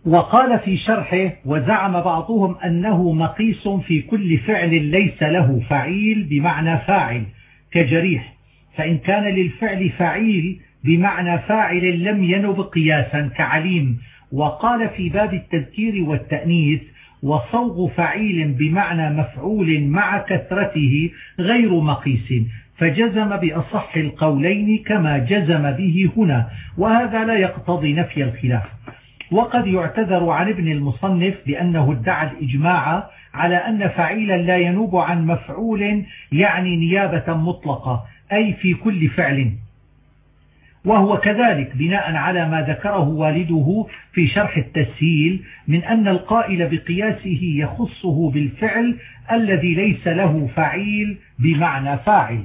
وقال في شرحه وزعم بعضهم أنه مقيس في كل فعل ليس له فعيل بمعنى فاعل كجريح. فإن كان للفعل فعيل بمعنى فاعل لم ينب قياسا كعليم. وقال في باب التذكير والتأنيث وصوغ فعيل بمعنى مفعول مع كثرته غير مقيس. فجزم بأصح القولين كما جزم به هنا وهذا لا يقتضي نفي الخلاف. وقد يعتذر عن ابن المصنف بأنه ادعى الإجماع على أن فعيلا لا ينوب عن مفعول يعني نيابة مطلقة. أي في كل فعل. وهو كذلك بناء على ما ذكره والده في شرح التسهيل من أن القائل بقياسه يخصه بالفعل الذي ليس له فعيل بمعنى فاعل.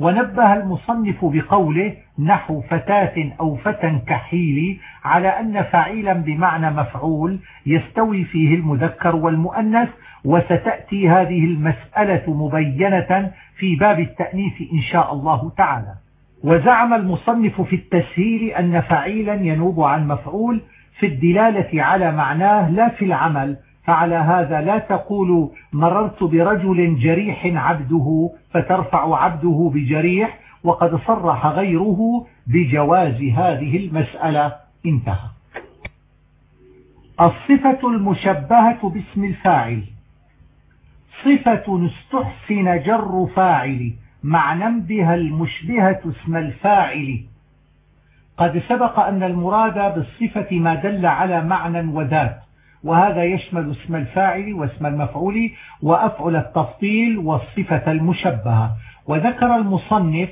ونبه المصنف بقوله نحو فتاة أو فتى كحيل على أن فعيلا بمعنى مفعول يستوي فيه المذكر والمؤنث وستأتي هذه المسألة مبينة في باب التأنيث إن شاء الله تعالى. وزعم المصنف في التسهيل أن فعيلا ينوب عن مفعول في الدلالة على معناه لا في العمل. فعلى هذا لا تقول مررت برجل جريح عبده فترفع عبده بجريح وقد صرح غيره بجواز هذه المسألة. انتهى. الصفة المشبهة باسم الفاعل. صفة استحسن جر فاعل مع نمدها المشبهة اسم الفاعل. قد سبق أن المراد بالصفة ما دل على معنى وذات وهذا يشمل اسم الفاعل واسم المفعول وأفعل التفضيل والصفة المشبهة. وذكر المصنف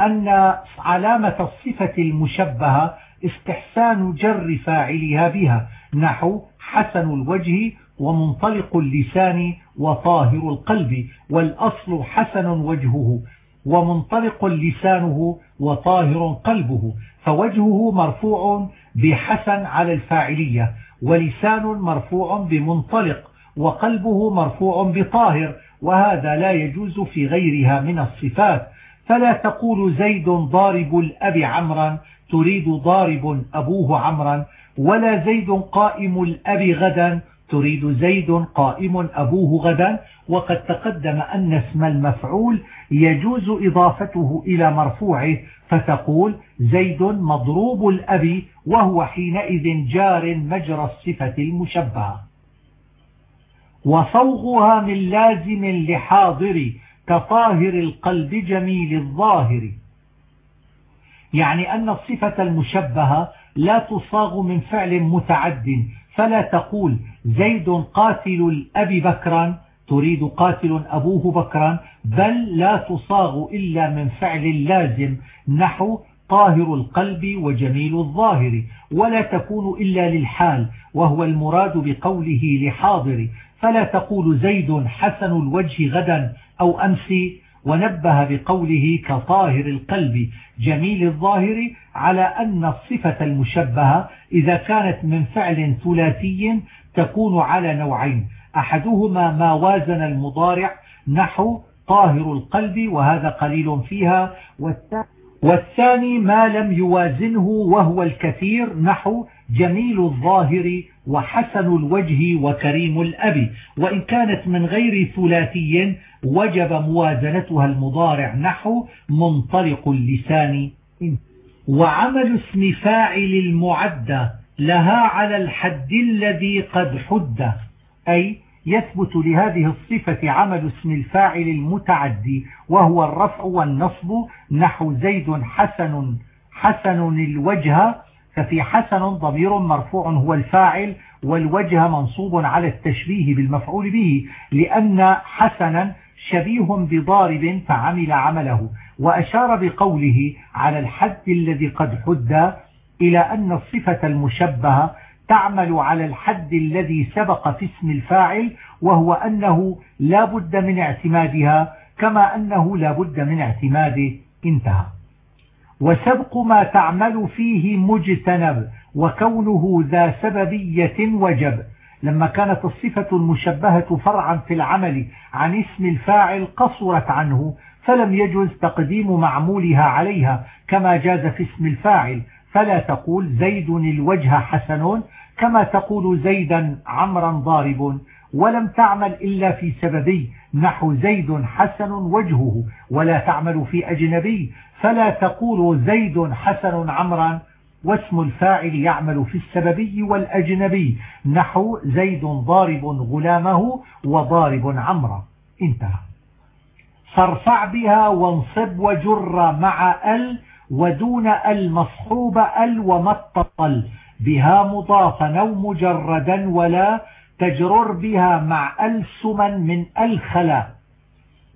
أن علامة الصفة المشبهة استحسان جر فاعلها بها نحو حسن الوجه ومنطلق اللسان وطاهر القلب والأصل حسن وجهه ومنطلق لسانه وطاهر قلبه فوجهه مرفوع بحسن على الفاعلية ولسان مرفوع بمنطلق وقلبه مرفوع بطاهر وهذا لا يجوز في غيرها من الصفات. فلا تقول زيد ضارب الأب عمرا تريد ضارب أبوه عمرا ولا زيد قائم الأب غدا تريد زيد قائم أبوه غدا وقد تقدم أن اسم المفعول يجوز إضافته إلى مرفوعه فتقول زيد مضروب الأب وهو حينئذ جار مجرى الصفة المشبهة. وصوغها من لازم لحاضر كطاهر القلب جميل الظاهر. يعني أن الصفة المشبهة لا تصاغ من فعل متعد فلا تقول زيد قاتل الأب بكرا تريد قاتل أبوه بكرا بل لا تصاغ إلا من فعل لازم. نحو طاهر القلب وجميل الظاهر ولا تكون إلا للحال وهو المراد بقوله لحاضر. فلا تقول زيد حسن الوجه غدا أو أمس ونبه بقوله كطاهر القلب جميل الظاهر على أن الصفة المشبهة إذا كانت من فعل ثلاثي تكون على نوعين. أحدهما ما وازن المضارع نحو طاهر القلب وهذا قليل فيها والثاني ما لم يوازنه وهو الكثير نحو جميل الظاهر وحسن الوجه وكريم الأب. وإن كانت من غير ثلاثي وجب موازنتها المضارع نحو منطلق اللسان. وعمل اسم فاعل المعدة لها على الحد الذي قد حد. أي يثبت لهذه الصفة عمل اسم الفاعل المتعدي وهو الرفع والنصب نحو زيد حسن حسن الوجه ففي حسن ضمير مرفوع هو الفاعل والوجه منصوب على التشبيه بالمفعول به لأن حسنا شبيه بضارب فعمل عمله وأشار بقوله على الحد الذي قد حد إلى أن الصفة المشبهة تعمل على الحد الذي سبق في اسم الفاعل وهو أنه لا بد من اعتمادها كما أنه لا بد من اعتماده. انتهى. وسبق ما تعمل فيه مجتنب وكونه ذا سببية وجب. لما كانت الصفة المشبهة فرعا في العمل عن اسم الفاعل قصرت عنه فلم يجوز تقديم معمولها عليها كما جاز في اسم الفاعل. فلا تقول زيد الوجه حسن كما تقول زيدا عمرا ضارب ولم تعمل إلا في سببي. نحو زيد حسن وجهه ولا تعمل في أجنبي. فلا تقول زيد حسن عمرا واسم الفاعل يعمل في السببي والأجنبي. نحو زيد ضارب غلامه وضارب عمرا. انتهى. فارفع بها وانصب وجر مع ال ودون ال وما اتصل بها مضافا أو مجردا ولا تجرر بها مع ألسما من الخلا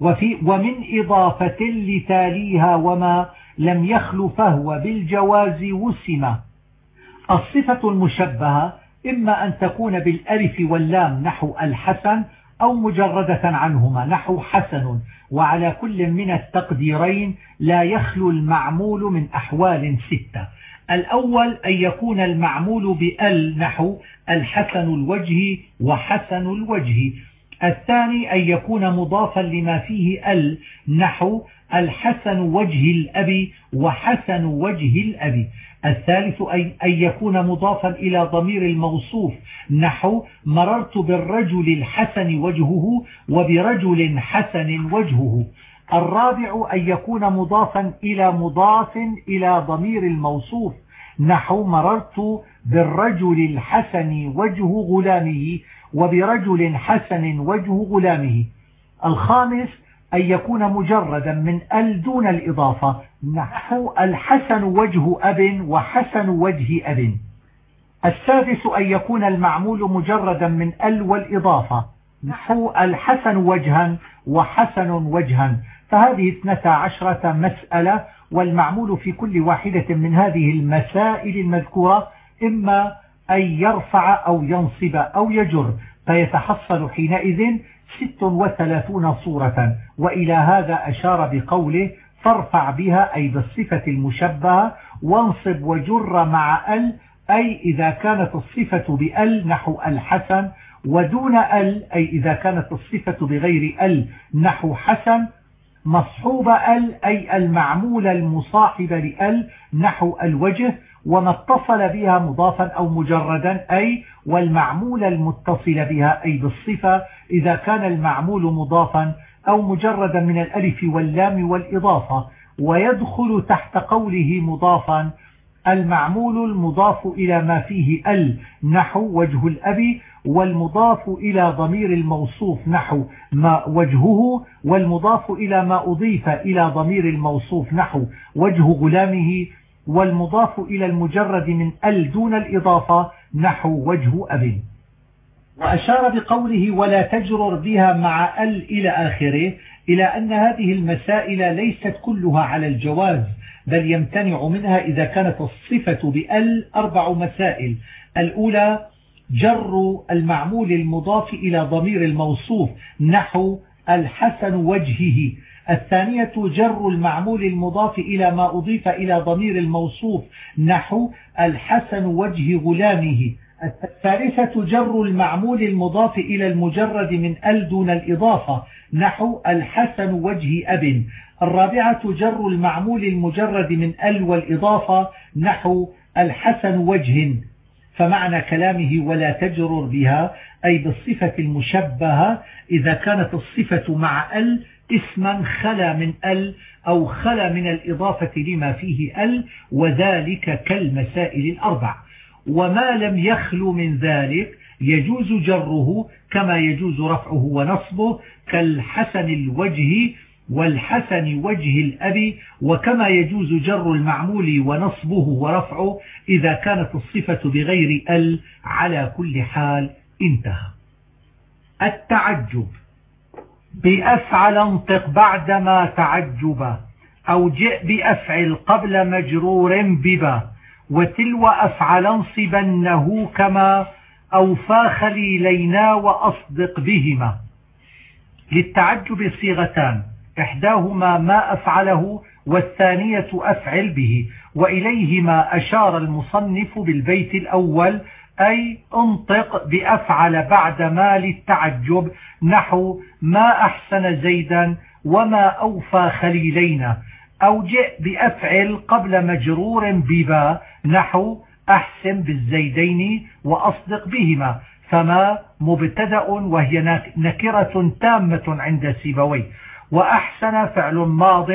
وفي ومن إضافة لتاليها وما لم يخل فهو بالجواز وسم. الصفة المشبهة إما أن تكون بالألف واللام نحو الحسن أو مجردة عنهما نحو حسن وعلى كل من التقديرين لا يخلو المعمول من أحوال ستة. الأول أن يكون المعمول بأل نحو الحسن الوجه وحسن الوجه. الثاني أن يكون مضافا لما فيه ال نحو الحسن وجه الأب وحسن وجه الأب. الثالث أن يكون مضافا إلى ضمير الموصوف نحو مررت بالرجل الحسن وجهه وبرجل حسن وجهه. الرابع أن يكون مضافا إلى مضاف إلى ضمير الموصوف. نحو مررت بالرجل الحسن وجه غلامه وبرجل حسن وجه غلامه. الخامس أن يكون مجردا من ال دون الإضافة. نحو الحسن وجه أب وحسن وجه أب. السادس أن يكون المعمول مجردا من ال والإضافة. نحو الحسن وجها وحسن وجها. فهذه اثنتا عشرة مسألة والمعمول في كل واحدة من هذه المسائل المذكورة إما أن يرفع أو ينصب أو يجر فيتحصل حينئذ ست وثلاثون صورة وإلى هذا أشار بقوله فارفع بها أي بالصفة المشبهة وانصب وجر مع ال أي إذا كانت الصفة بأل نحو الحسن ودون ال أي إذا كانت الصفة بغير ال نحو حسن مصحوب ال أي المعمول المصاحب لأل نحو الوجه وما اتصل بها مضافا أو مجردا أي والمعمول المتصل بها أي بالصفة إذا كان المعمول مضافا أو مجردا من الألف واللام والإضافة ويدخل تحت قوله مضافا المعمول المضاف إلى ما فيه ال نحو وجه الأب والمضاف إلى ضمير الموصوف نحو ما وجهه والمضاف إلى ما أضيف إلى ضمير الموصوف نحو وجه غلامه والمضاف إلى المجرد من ال دون الإضافة نحو وجه أب. وأشار بقوله ولا تجرر بها مع ال إلى آخره إلى أن هذه المسائل ليست كلها على الجواز بل يمتنع منها إذا كانت الصفة بأل أربع مسائل. الأولى جر المعمول المضاف إلى ضمير الموصوف نحو الحسن وجهه. الثانية جر المعمول المضاف إلى ما أضيف إلى ضمير الموصوف نحو الحسن وجه غلامه. الثالثة جر المعمول المضاف إلى المجرد من ال دون الإضافة نحو الحسن وجه أب. الرابعة جر المعمول المجرد من ال والإضافة نحو الحسن وجه. فمعنى كلامه ولا تجرر بها أي بالصفة المشبهة إذا كانت الصفة مع ال اسما خلا من ال أو خلا من الإضافة لما فيه ال وذلك كالمسائل الأربع. وما لم يخلو من ذلك يجوز جره كما يجوز رفعه ونصبه كالحسن الوجه والحسن وجه الأب وكما يجوز جر المعمول ونصبه ورفعه إذا كانت الصفة بغير ال على كل حال انتهى. التعجب. بأفعل انطق بعدما تعجبا أو جئ بأفعل قبل مجرور ببا وتلو أفعل انصبنه كما أوفى خليلينا وأصدق بهما. للتعجب صيغتان. إحداهما ما أفعله والثانية أفعل به وإليهما أشار المصنف بالبيت الأول أي انطق بأفعل بعد ما للتعجب نحو ما أحسن زيدا وما أوفى خليلينا أو جئ بأفعل قبل مجرور ببا نحو أحسن بالزيدين وأصدق بهما فما مبتدأ وهي نكرة تامة عند سيبوي وأحسن فعل ماض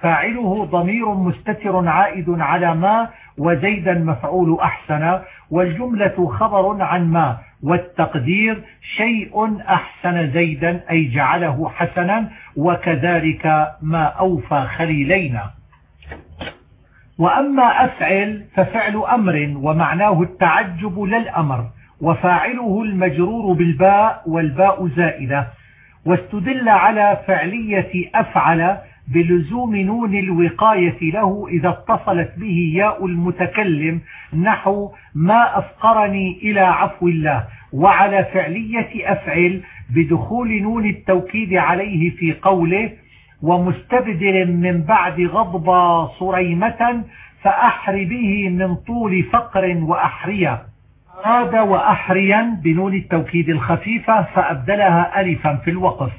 فاعله ضمير مستتر عائد على ما وزيدا مفعول أحسن والجملة خبر عن ما والتقدير شيء أحسن زيدا أي جعله حسنا وكذلك ما أوفى خليلينا. وأما أفعل ففعل أمر ومعناه التعجب للأمر وفاعله المجرور بالباء والباء زائدة. واستدل على فعلية أفعل بلزوم نون الوقاية له إذا اتصلت به ياء المتكلم نحو ما أفقرني إلى عفو الله وعلى فعلية أفعل بدخول نون التوكيد عليه في قوله ومستبدل من بعد غضب صريمة فأحر به من طول فقر وأحريا أراد وأحريا بنون التوكيد الخفيفة فأبدلها ألفا في الوقف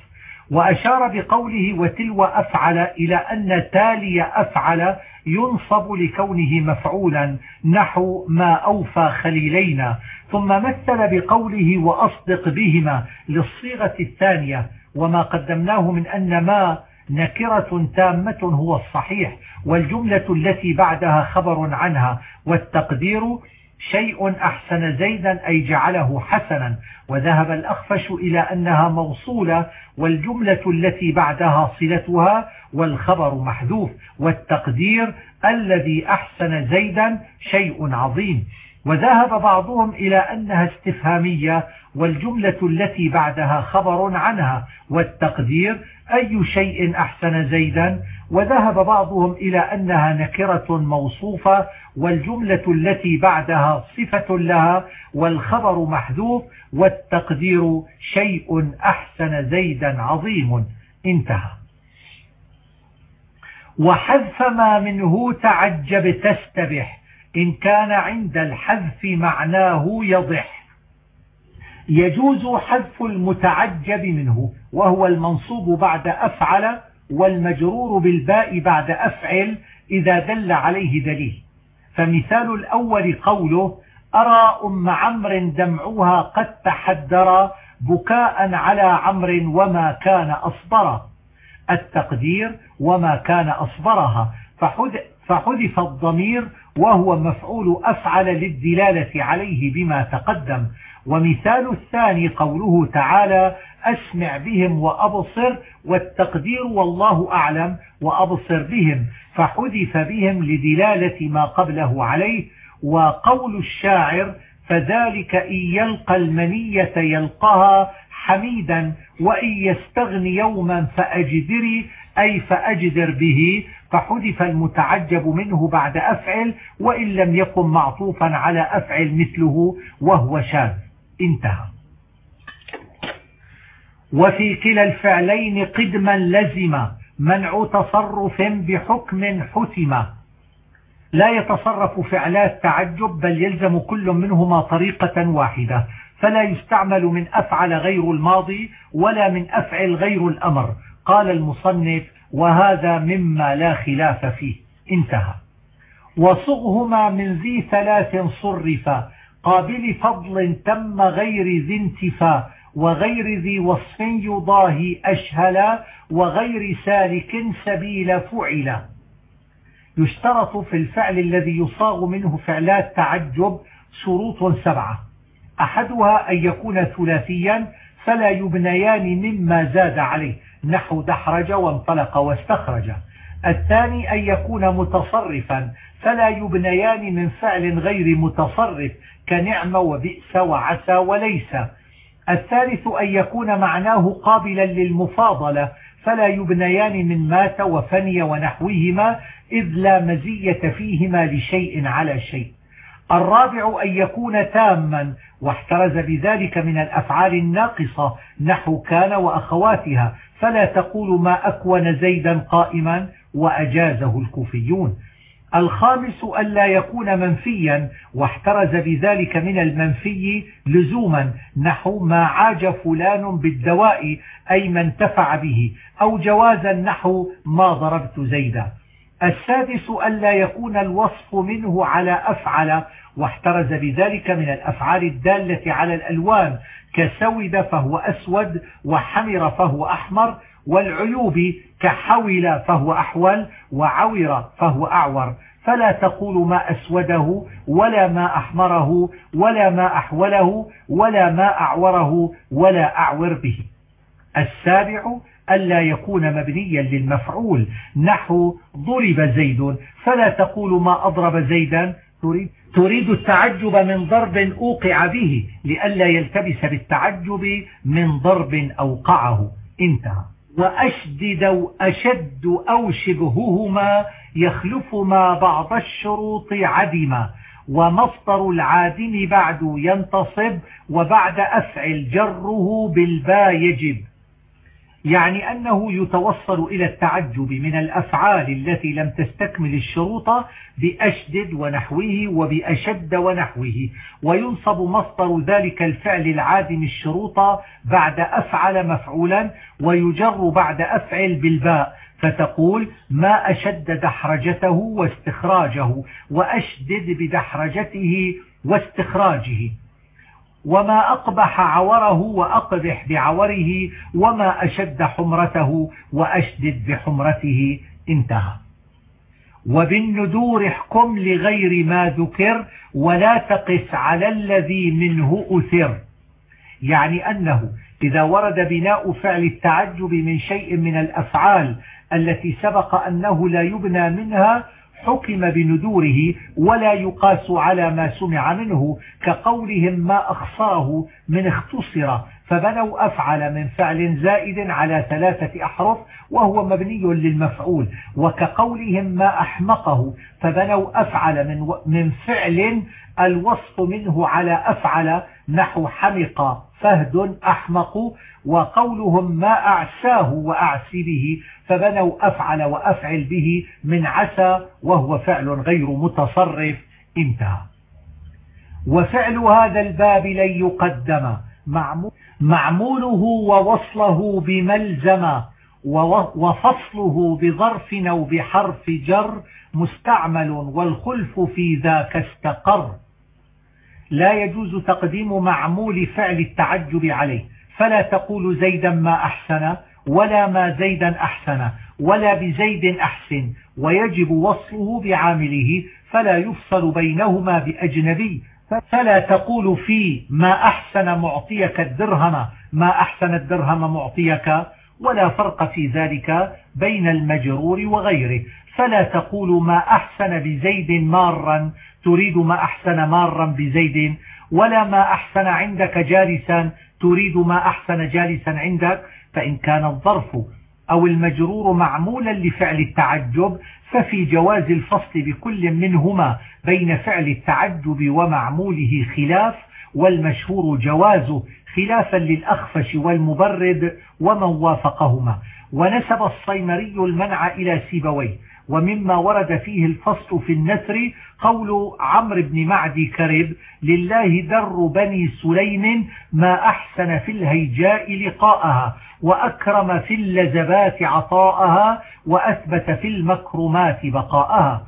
وأشار بقوله وتلو أفعل إلى أن تالي أفعل ينصب لكونه مفعولا نحو ما أوفى خليلينا ثم مثل بقوله وأصدق بهما للصيغة الثانية وما قدمناه من أن ما نكرة تامة هو الصحيح والجملة التي بعدها خبر عنها والتقدير شيء أحسن زيدا أي جعله حسنا. وذهب الأخفش إلى أنها موصولة والجملة التي بعدها صلتها والخبر محذوف. والتقدير الذي أحسن زيدا شيء عظيم. وذهب بعضهم إلى أنها استفهامية والجملة التي بعدها خبر عنها والتقدير أي شيء أحسن زيدا؟ وذهب بعضهم إلى أنها نكرة موصوفة والجملة التي بعدها صفة لها والخبر محذوف والتقدير شيء أحسن زيدا عظيم. انتهى. وحذف ما منه تعجب تستبح إن كان عند الحذف معناه يضح. يجوز حذف المتعجب منه وهو المنصوب بعد أفعل والمجرور بالباء بعد أفعل إذا دل عليه دليل. فمثال الأول قوله أرى أم عمر دمعها قد تحدر بكاء على عمر وما كان أصبر. التقدير وما كان أصبرها. فحذف الضمير وهو مفعول أفعل للدلالة عليه بما تقدم. ومثال الثاني قوله تعالى أسمع بهم وأبصر والتقدير والله أعلم وأبصر بهم فحذف بهم لدلالة ما قبله عليه وقول الشاعر فذلك إن يلقى المنية يلقها حميدا وإن يستغني يوما فأجدري أي فأجدر به فحذف المتعجب منه بعد أفعل وإن لم يكن معطوفا على أفعل مثله وهو شاذ. انتهى. وفي كلا الفعلين قدما لزم منع تصرف بحكم حتم لا يتصرف فعلات تعجب بل يلزم كل منهما طريقة واحدة. فلا يستعمل من أفعل غير الماضي ولا من أفعل غير الأمر. قال المصنف وهذا مما لا خلاف فيه. انتهى. وصغهما من ذي ثلاث صرفا قابل فضل تم غير ذي انتفا وغير ذي وصف يضاهي أشهلا وغير سالك سبيل فعلا يشترط في الفعل الذي يصاغ منه فعلات تعجب شروط سبعة. أحدها أن يكون ثلاثيا فلا يبنيان مما زاد عليه نحو دحرج وانطلق واستخرج. الثاني أن يكون متصرفا فلا يبنيان من فعل غير متصرف كنعم وبئس وعسى وليس. الثالث أن يكون معناه قابلا للمفاضلة فلا يبنيان من مات وفني ونحوهما إذ لا مزية فيهما لشيء على شيء. الرابع أن يكون تاما واحترز بذلك من الأفعال الناقصة نحو كان وأخواتها فلا تقول ما أكون زيدا قائما. وأجازه الكوفيون. الخامس ألا يكون منفيا واحترز بذلك من المنفي لزوما نحو ما عاج فلان بالدواء أي ما انتفع به أو جوازا نحو ما ضربت زيدا. السادس ألا يكون الوصف منه على أفعل واحترز بذلك من الأفعال الدالة على الألوان كسود فهو أسود وحمر فهو أحمر والعيوب كحول فهو أحول وعور فهو أعور. فلا تقول ما أسوده ولا ما أحمره ولا ما أحوله ولا ما أعوره ولا أعور به. السابع ألا يكون مبنيا للمفعول. نحو ضرب زيد. فلا تقول ما أضرب زيدا. تريد, التعجب من ضرب أوقع به لئلا يلتبس بالتعجب من ضرب أوقعه. انتهى. وأشدد أو أشد أو شبههما يخلف ما بعض الشروط عدما ومصدر العادم بعد ينتصب وبعد أفعل جره بالبا يجب. يعني أنه يتوصل إلى التعجب من الأفعال التي لم تستكمل الشروط بأشدد ونحوه وبأشد ونحوه وينصب مصدر ذلك الفعل العادم الشروط بعد أفعل مفعولا ويجر بعد أفعل بالباء فتقول ما أشد دحرجته واستخراجه وأشدد بدحرجته واستخراجه. وما أقبح عوره وأقبح بعوره وما أشد حمرته وأشدد بحمرته انتهى. وبالندور احكم لغير ما ذكر ولا تقس على الذي منه أثر. يعني أنه إذا ورد بناء فعل التعجب من شيء من الأفعال التي سبق أنه لا يبنى منها حكم بندوره ولا يقاس على ما سمع منه كقولهم ما أخصاه من اختصر فبنوا أفعل من فعل زائد على ثلاثة أحرف وهو مبني للمفعول وكقولهم ما أحمقه فبنوا أفعل من, من فعل الوصف منه على أفعل نحو حمق فهد أحمق وقولهم ما أعساه وأعسي به فبنوا أفعل وأفعل به من عسى وهو فعل غير متصرف. انتهى. وفعل هذا الباب لن يقدم. معموله ووصله بملزم وفصله بظرف أو بحرف جر مستعمل والخلف في ذاك استقر. لا يجوز تقديم معمول فعل التعجب عليه. فلا تقول زيدا ما أحسن ولا ما زيدا أحسن ولا بزيد أحسن. ويجب وصله بعامله فلا يفصل بينهما بأجنبي. فلا تقول في ما أحسن معطيك الدرهم ما أحسن الدرهم معطيك. ولا فرق في ذلك بين المجرور وغيره. فلا تقول ما أحسن بزيد مارا. تريد ما أحسن مارا بزيد ولا ما أحسن عندك جالسا. تريد ما أحسن جالسا عندك. فإن كان الظرف أو المجرور معمولا لفعل التعجب ففي جواز الفصل بكل منهما بين فعل التعجب ومعموله خلاف. والمشهور جوازه خلافا للأخفش والمبرد ومن وافقهما. ونسب الصيمري المنع إلى سيبويه. ومما ورد فيه الفصل في النثر قول عمرو بن معدي كرب لله در بني سليم ما أحسن في الهيجاء لقاءها وأكرم في اللزبات عطاءها وأثبت في المكرمات بقاءها.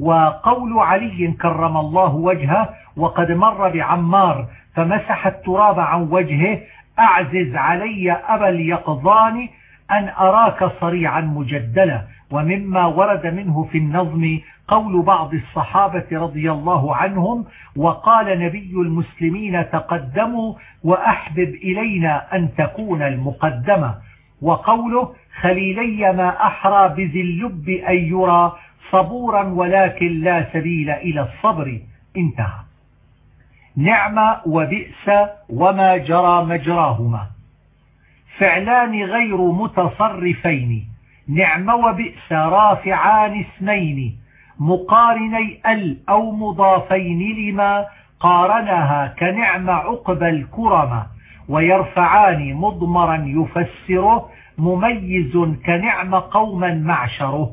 وقول علي كرم الله وجهه وقد مر بعمار فمسح التراب عن وجهه أعزز علي أبا اليقظان أن أراك صريعا مجدلا. ومما ورد منه في النظم قول بعض الصحابة رضي الله عنهم وقال نبي المسلمين تقدموا وأحبب إلينا أن تكون المقدمة. وقوله خليلي ما أحرى بذي اللب أن يرى صبورا ولكن لا سبيل إلى الصبر. انتهى. نعم وبئس وما جرى مجراهما. فعلان غير متصرفين. نعم وبئس رافعان اسمين مقارني ال أو مضافين لما قارنها كنعم عقب الكرم ويرفعان مضمرا يفسره مميز كنعم قوما معشره.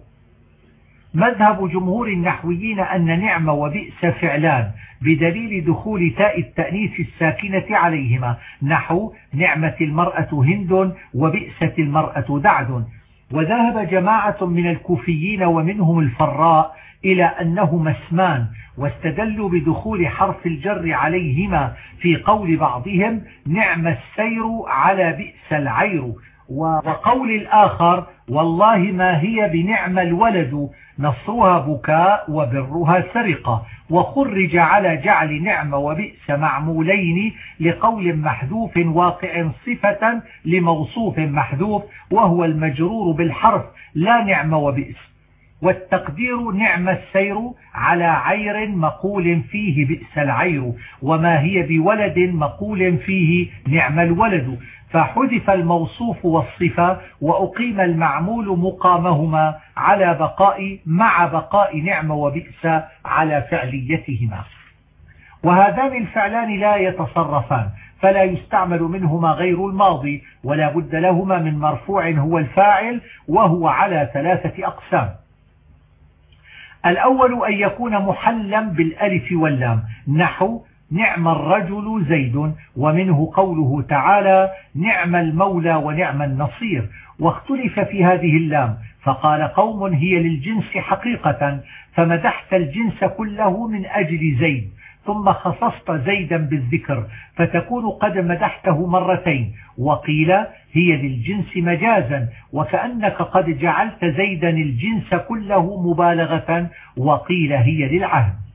مذهب جمهور النحويين أن نعم وبئس فعلان بدليل دخول تاء التأنيث الساكنة عليهما نحو نعمة المرأة هند وبئست المرأة دعد. وذهب جماعة من الكوفيين ومنهم الفراء إلى أنهما اسمان واستدلوا بدخول حرف الجر عليهما في قول بعضهم نعم السير على بئس العير وقول الآخر والله ما هي بنعم الولد نصرها بكاء وبرها سرقة وخرج على جعل نعم وبئس معمولين لقول محذوف واقع صفة لموصوف محذوف وهو المجرور بالحرف لا نعم وبئس. والتقدير نعم السير على عير مقول فيه بئس العير وما هي بولد مقول فيه نعم الولد. فحذف الموصوف والصفة وأقيم المعمول مقامهما على بقاء مع بقاء نعم وبئس على فعليتهما. وهذان الفعلان لا يتصرفان فلا يستعمل منهما غير الماضي ولا بد لهما من مرفوع هو الفاعل وهو على ثلاثة أقسام. الأول أن يكون محلا بالألف واللام نحو نعم الرجل زيد ومنه قوله تعالى نعم المولى ونعم النصير واختلف في هذه اللام فقال قوم هي للجنس حقيقة فمدحت الجنس كله من أجل زيد ثم خصصت زيدا بالذكر فتكون قد مدحته مرتين وقيل هي للجنس مجازا وكأنك قد جعلت زيدا الجنس كله مبالغة وقيل هي للعهد.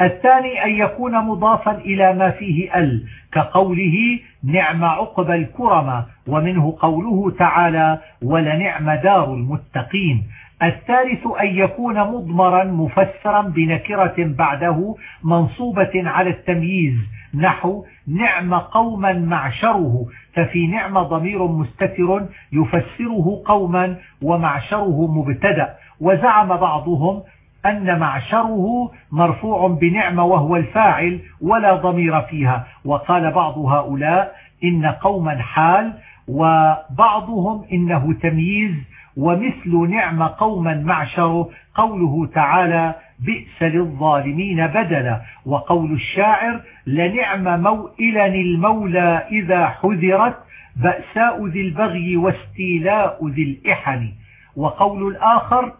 الثاني أن يكون مضافا إلى ما فيه ال كقوله نعم عقب الكرم ومنه قوله تعالى ولنعم دار المتقين. الثالث أن يكون مضمرا مفسرا بنكرة بعده منصوبة على التمييز نحو نعم قوما معشره. ففي نعم ضمير مستتر يفسره قوما ومعشره مبتدأ. وزعم بعضهم أن معشره مرفوع بنعمة وهو الفاعل ولا ضمير فيها. وقال بعض هؤلاء إن قوما حال وبعضهم إنه تمييز ومثل نعم قوما معشر قوله تعالى بئس للظالمين بدلا. وقول الشاعر لنعم موئلا المولى إذا حذرت بأساء ذي البغي واستيلاء ذي الإحن. وقول الآخر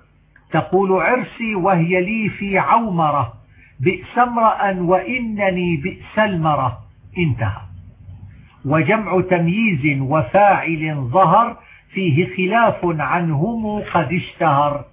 تقول عرسي وهي لي في عومرة بئس امرأ وإنني بئس المرة انتهى. وجمع تمييز وفاعل ظهر فيه خلاف عنهم قد اشتهر.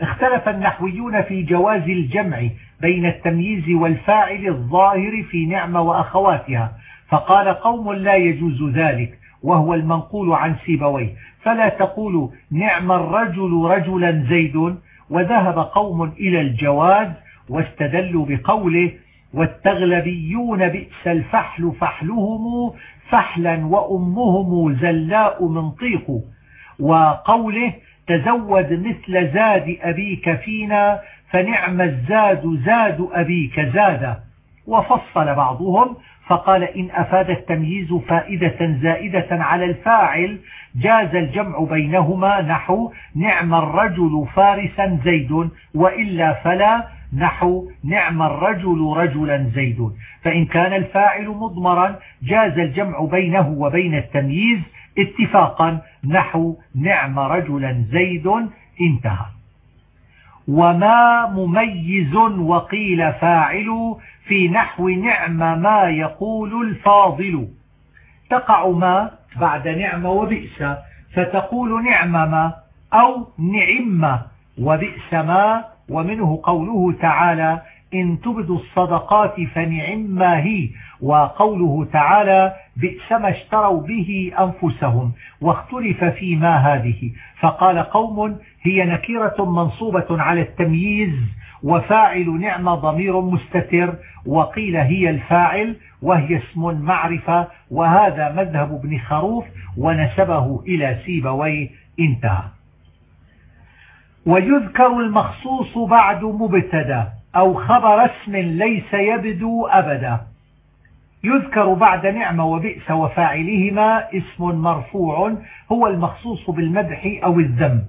اختلف النحويون في جواز الجمع بين التمييز والفاعل الظاهر في نعمة وأخواتها فقال قوم لا يجوز ذلك وهو المنقول عن سيبويه. فلا تقول نعم الرجل رجلا زيد وذهب قوم إلى الجواز واستدلوا بقوله والتغلبيون بئس الفحل فحلهم فحلا وأمهم زلاء منطيق وقوله تزود مثل زاد أبيك فينا فنعم الزاد زاد أبيك زاد وفصل بعضهم فقال إن أفاد التمييز فائدة زائدة على الفاعل جاز الجمع بينهما نحو نعم الرجل فارسا زيد وإلا فلا نحو نعم الرجل رجلا زيد. فإن كان الفاعل مضمرا جاز الجمع بينه وبين التمييز اتفاقا نحو نعم رجلا زيد انتهى. وما مميز وقيل فاعل في نحو نعم ما يقول الفاضل. تقع ما بعد نعم وبئس فتقول نعم ما أو نعم وبئس ما ومنه قوله تعالى إن تبدوا الصدقات فنعما هي وقوله تعالى بئس ما اشتروا به أنفسهم واختلف فيما هذه. فقال قوم هي نكيرة منصوبة على التمييز وفاعل نعم ضمير مستتر وقيل هي الفاعل وهي اسم معرفة وهذا مذهب ابن خروف ونسبه إلى سيبويه انتهى. ويذكر المخصوص بعد مبتدا أو خبر اسم ليس يبدو أبدا. يذكر بعد نعمة وبئس وفاعلهما اسم مرفوع هو المخصوص بالمدح أو الذم.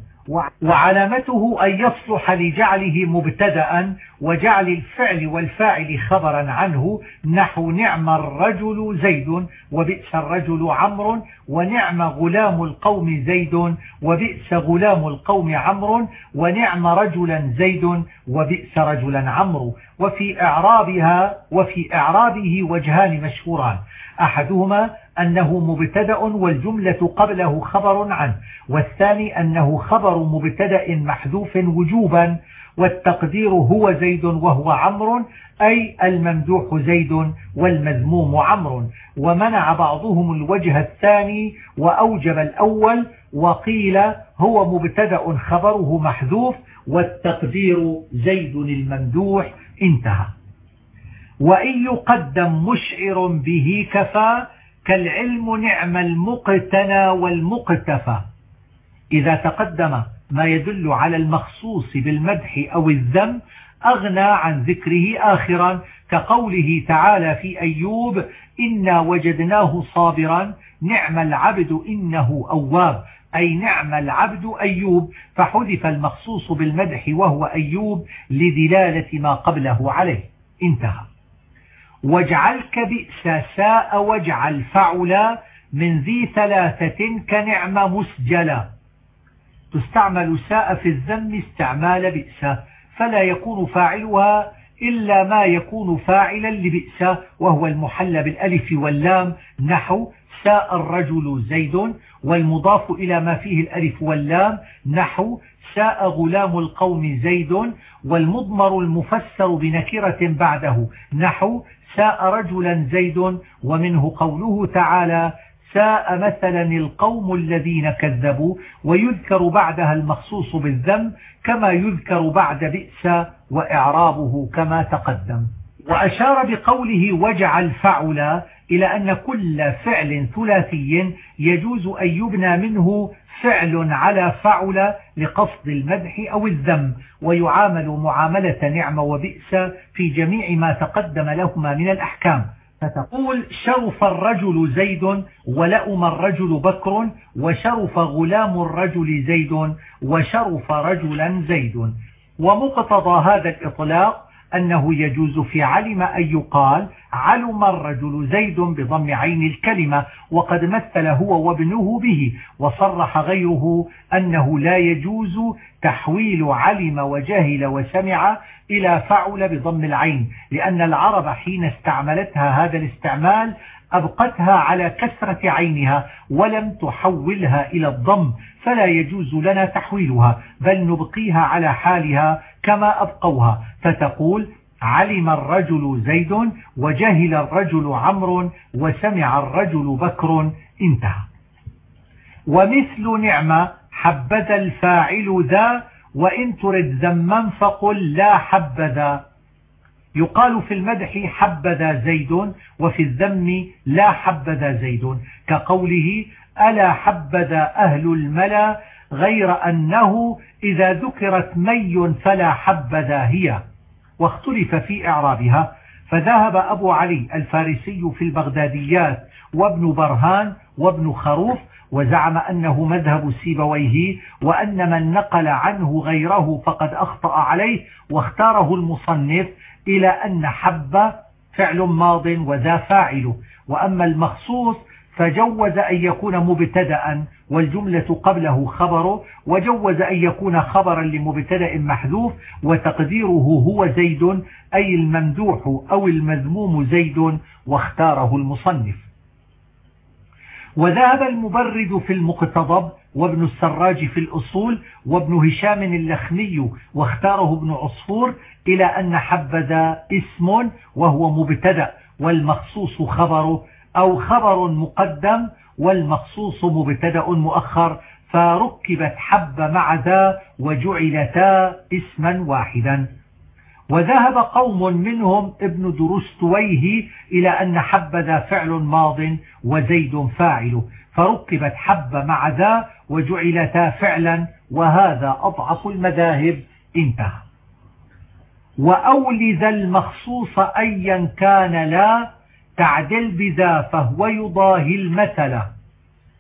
وعلامته أن يصلح لجعله مبتدأ وجعل الفعل والفاعل خبرا عنه. نحو نعم الرجل زيد وبئس الرجل عمرو ونعم غلام القوم زيد وبئس غلام القوم عمرو ونعم رجلا زيد وبئس رجلا عمرو. وفي إعرابها وفي إعرابه وجهان مشهوران. أحدهما أنه مبتدأ والجملة قبله خبر عنه والثاني أنه خبر مبتدأ محذوف وجوبا والتقدير هو زيد وهو عمرو أي الممدوح زيد والمذموم عمرو. ومنع بعضهم الوجه الثاني وأوجب الأول وقيل هو مبتدأ خبره محذوف والتقدير زيد الممدوح انتهى. وإن يقدم مشعر به كفى كالعلم نعم المقتنى والمقتفى. إذا تقدم ما يدل على المخصوص بالمدح أو الذم أغنى عن ذكره آخرا كقوله تعالى في أيوب إنا وجدناه صابرا نعم العبد إنه أواب. أي نعم العبد أيوب. فحذف المخصوص بالمدح وهو أيوب لدلالة ما قبله عليه. انتهى. واجعلك بئس ساء واجعل فعلا من ذي ثلاثة كنعم مسجلا تستعمل ساء في الذم استعمال بئس. فلا يكون فاعلها إلا ما يكون فاعلا لبئس وهو المحل بالألف واللام. نحو ساء الرجل زيد والمضاف إلى ما فيه الألف واللام. نحو ساء غلام القوم زيد والمضمر المفسر بنكرة بعده. نحو ساء رجلا زيد ومنه قوله تعالى ساء مثلا القوم الذين كذبوا ويذكر بعدها المخصوص بالذم كما يذكر بعد بئس وإعرابه كما تقدم. وأشار بقوله وجعل فعلا إلى أن كل فعل ثلاثي يجوز أن يبنى منه فعل على فعل لقصد المدح أو الذم ويعامل معاملة نعم وبئس في جميع ما تقدم لهما من الأحكام. فتقول شرف الرجل زيد ولأم الرجل بكر وشرف غلام الرجل زيد وشرف رجلا زيد. ومقتضى هذا الإطلاق أنه يجوز في علم أن يقال علم الرجل زيد بضم عين الكلمة وقد مثل هو وابنه به وصرح غيره أنه لا يجوز تحويل علم وجهل وسمع إلى فعل بضم العين لأن العرب حين استعملتها هذا الاستعمال أبقتها على كسرة عينها ولم تحولها إلى الضم فلا يجوز لنا تحويلها بل نبقيها على حالها كما أبقوها. فتقول علم الرجل زيد وجهل الرجل عمرو وسمع الرجل بكر. انتهى. ومثل نعمة حبذا الفاعل ذا وإن ترد ذما فقل لا حبذا. يقال في المدح حبذا زيد وفي الذم لا حبذا زيد. كقوله ألا حبذا أهل الملا غير أنه إذا ذكرت مي فلا حبذا هي واختلف في إعرابها فذهب أبو علي الفارسي في البغداديات وابن برهان وابن خروف وزعم أنه مذهب سيبويه وأن من نقل عنه غيره فقد أخطأ عليه واختاره المصنف إلى أن حب فعل ماض وذا فاعل. وأما المخصوص فجوز أن يكون مبتدأ والجملة قبله خبره وجوز أن يكون خبرا لمبتدأ محذوف وتقديره هو زيد أي الممدوح أو المذموم زيد واختاره المصنف. وذهب المبرد في المقتضب وابن السراج في الأصول وابن هشام اللخمي واختاره ابن عصفور إلى أن حبذا اسم وهو مبتدأ والمخصوص خبره أو خبر مقدم والمخصوص مبتدأ مؤخر فركبت حب مع ذا وجعلتا اسما واحدا. وذهب قوم منهم ابن درستويه إلى أن حبذا فعل ماض وزيد فاعل. فركبت حب مع ذا وجعلتا فعلا وهذا أضعف المذاهب. انتهى. وأولذ المخصوص أيا كان لا تعدل بذا فهو يضاهي المثل.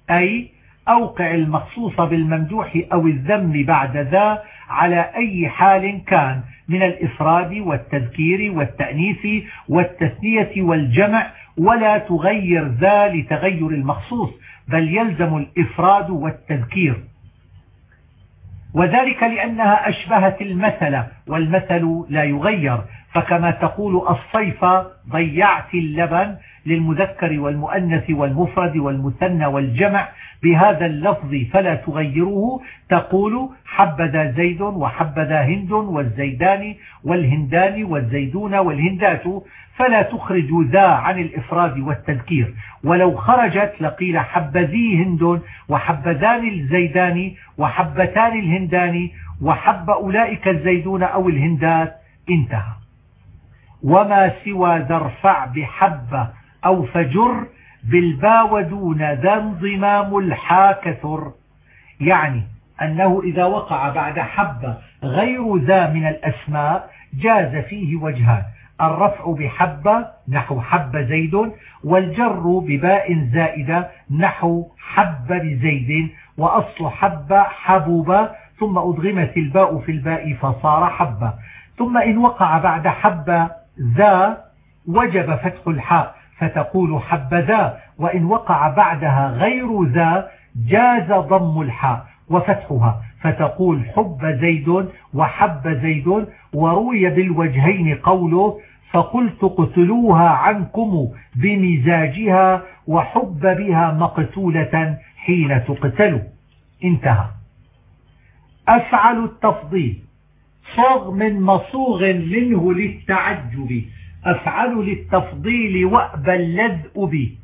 أي أوقع المخصوص بالممدوح أو الذم بعد ذا على أي حال كان من الإفراد والتذكير والتأنيث والتثنية والجمع ولا تغير ذا لتغير المخصوص بل يلزم الإفراد والتذكير. وذلك لأنها أشبهت المثل والمثل لا يغير. فكما تقول الصيف ضيعت اللبن للمذكر والمؤنث والمفرد والمثنى والجمع. بهذا اللفظ فلا تغيره. تقول حبذا زيد وحبذا هند والزيدان والهندان والزيدون والهندات. فلا تخرج ذا عن الإفراد والتذكير. ولو خرجت لقيل حبذي هند وحبذان الزيدان وحبتان الهندان وحب أولئك الزيدون أو الهندات. انتهى. وما سوى ذرفع بحبة أو فجر بالبا ودون ذا انضمام الحا كثر. يعني أنه إذا وقع بعد حبة غير ذا من الأسماء جاز فيه وجهان. الرفع بحبة نحو حب زيد والجر بباء زائدة نحو حب لزيد وأصل حب حبوبة ثم أدغمت الباء في الباء فصار حبة. ثم إن وقع بعد حب ذا وجب فتح الحاء فتقول حبذا وإن وقع بعدها غير ذا جاز ضم الحاء وفتحها فتقول حب زيد وحب زيد وروي بالوجهين قوله فقلت قتلوها عنكم بمزاجها وحب بها مقتولة حين تقتل. انتهى. أفعل التفضيل. صغ من مصوغ منه للتعجب. أفعل للتفضيل وأبى اللذء به.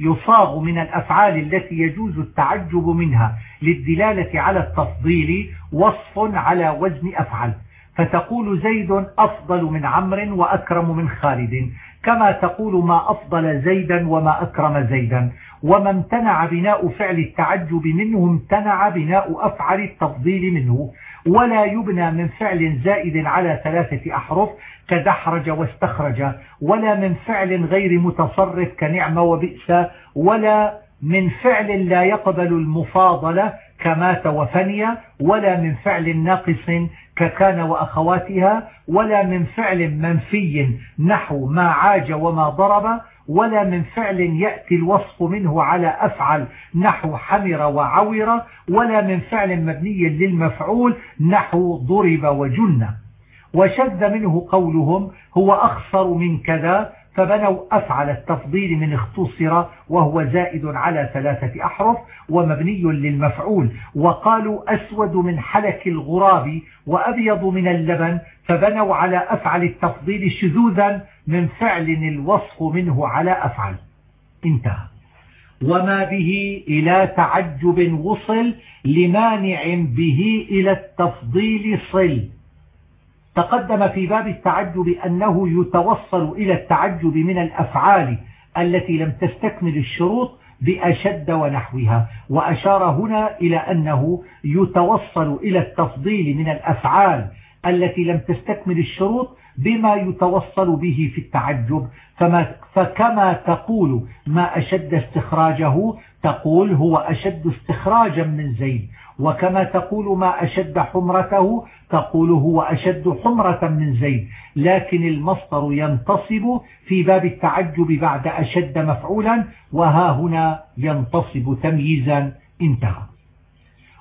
يصاغ من الأفعال التي يجوز التعجب منها. للدلالة على التفضيل وصف على وزن أفعل. فتقول زيد أفضل من عمر وأكرم من خالد. كما تقول ما أفضل زيدا وما أكرم زيدا. وما امتنع بناء فعل التعجب منه امتنع بناء أفعل التفضيل منه. ولا يبنى من فعل زائد على ثلاثة أحرف كدحرج واستخرج ولا من فعل غير متصرف كنعم وبئس ولا من فعل لا يقبل المفاضلة كمات وفني ولا من فعل ناقص ككان وأخواتها ولا من فعل منفي نحو ما عاج وما ضرب ولا من فعل يأتي الوصف منه على أفعل نحو حمر وعور ولا من فعل مبني للمفعول نحو ضرب وجن. وشذ منه قولهم هو أخصر من كذا فبنوا أفعل التفضيل من اختصر وهو زائد على ثلاثة أحرف ومبني للمفعول. وقالوا أسود من حلك الغراب وأبيض من اللبن فبنوا على أفعل التفضيل شذوذا من فعل الوصف منه على أفعل. انتهى. وما به إلى تعجب وصل لمانع به إلى التفضيل صل. تقدم في باب التعجب أنه يتوصل إلى التعجب من الأفعال التي لم تستكمل الشروط بأشد ونحوها. وأشار هنا إلى أنه يتوصل إلى التفضيل من الأفعال التي لم تستكمل الشروط بما يتوصل به في التعجب. فما فكما تقول ما أشد استخراجه تقول هو أشد استخراجا من زيد. وكما تقول ما أشد حمرته تقول هو أشد حمرة من زيد لكن المصدر ينتصب في باب التعجب بعد أشد مفعولا وها هنا ينتصب تمييزا انتهى.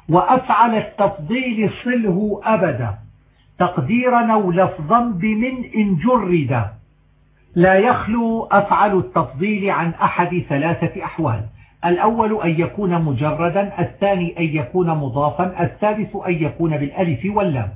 وأفعل التفضيل صله أبدا تقديرا أو لفظا بمن إن جرد. لا يخلو أفعل التفضيل عن أحد ثلاثة أحوال. الأول أن يكون مجردا الثاني أن يكون مضافا الثالث أن يكون بالألف واللام.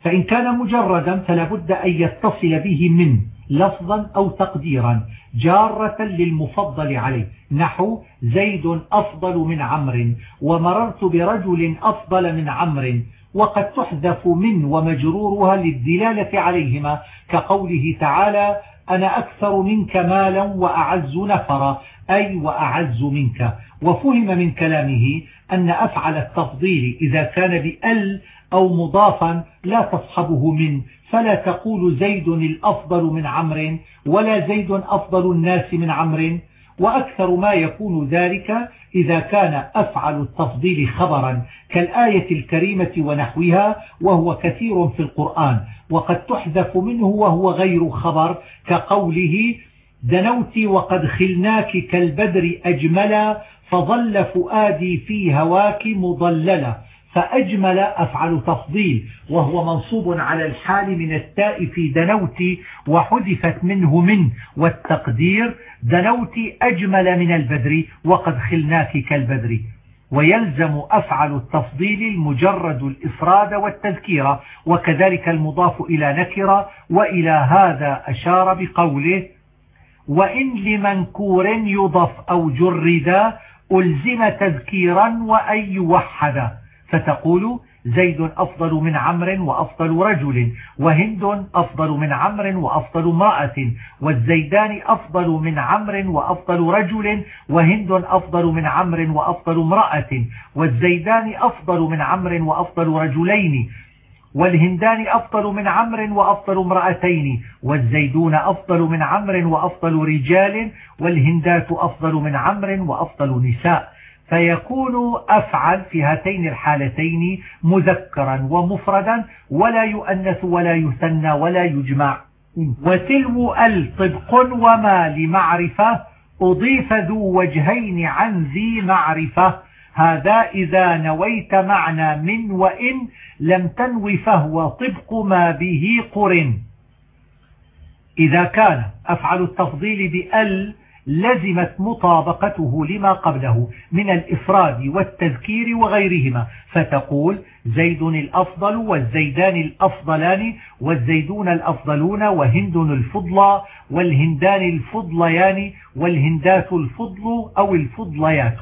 فإن كان مجردا فلا بد أن يتصل به من لفظا أو تقديرا جارة للمفضل عليه. نحو زيد أفضل من عمر ومررت برجل أفضل من عمر وقد تحذف من ومجرورها للدلالة عليهما كقوله تعالى أنا أكثر منك مالا وأعز نفرا. أي وأعز منك. وفهم من كلامه أن أفعل التفضيل إذا كان بأل أو مضافا لا تصحبه من. فلا تقول زيد الأفضل من عمر ولا زيد أفضل الناس من عمر. وأكثر ما يكون ذلك إذا كان أفعل التفضيل خبرا كالآية الكريمة ونحوها وهو كثير في القرآن. وقد تحذف منه وهو غير خبر كقوله دنوت وقد خلناك كالبدر أجملا فظل فؤادي في هواك مضللا. فأجمل أفعل تفضيل وهو منصوب على الحال من التاء في دنوت وحذفت منه من والتقدير دنوت أجمل من البدر وقد خلناك كالبدر. ويلزم أفعل التفضيل المجرد الإفراد والتذكير وكذلك المضاف إلى نكرة وإلى هذا أشار بقوله وإن لمنكور يضف أو جرد ألزم تذكيرا وأن يوحد. فتقول زيد أفضل من عمر وأفضل رجل وهند أفضل من عمر وأفضل امرأة والزيدان أفضل من عمر وأفضل رجل وهند أفضل من عمر وأفضل امرأة والزيدان أفضل من عمر وأفضل رجلين. والهندان أفضل من عمر وأفضل امرأتين والزيدون أفضل من عمر وأفضل رجال والهندات أفضل من عمر وأفضل نساء. فيكون أفعل في هاتين الحالتين مذكرا ومفردا ولا يؤنث ولا يثنى ولا يجمع. وتلو الطبق وما لمعرفة أضيف ذو وجهين عن ذي معرفة. هذا إذا نويت معنى من وإن لم تنو فهو طبق ما به قرن. إذا كان أفعل التفضيل بأل لزمت مطابقته لما قبله من الإفراد والتذكير وغيرهما فتقول زيد الأفضل والزيدان الأفضلان والزيدون الأفضلون وهند الفضلى والهندان الفضليان والهندات الفضل أو الفضليات.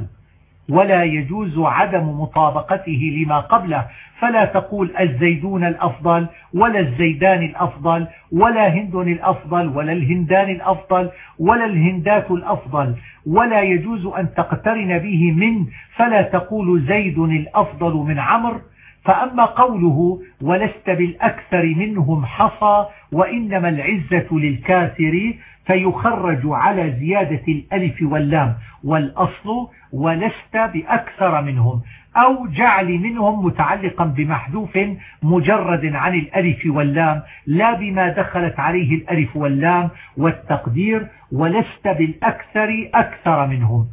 ولا يجوز عدم مطابقته لما قبله. فلا تقول الزيدون الأفضل ولا الزيدان الأفضل ولا هند الأفضل ولا الهندان الأفضل ولا الهندات الأفضل. ولا يجوز أن تقترن به من فلا تقول زيد الأفضل من عمر فأما قوله ولست بالأكثر منهم حصى وإنما العزة للكافر فيخرج على زيادة الألف واللام والأصل ولست بأكثر منهم أو جعل منهم متعلقا بمحذوف مجرد عن الألف واللام لا بما دخلت عليه الألف واللام والتقدير ولست بالأكثر أكثر منهم.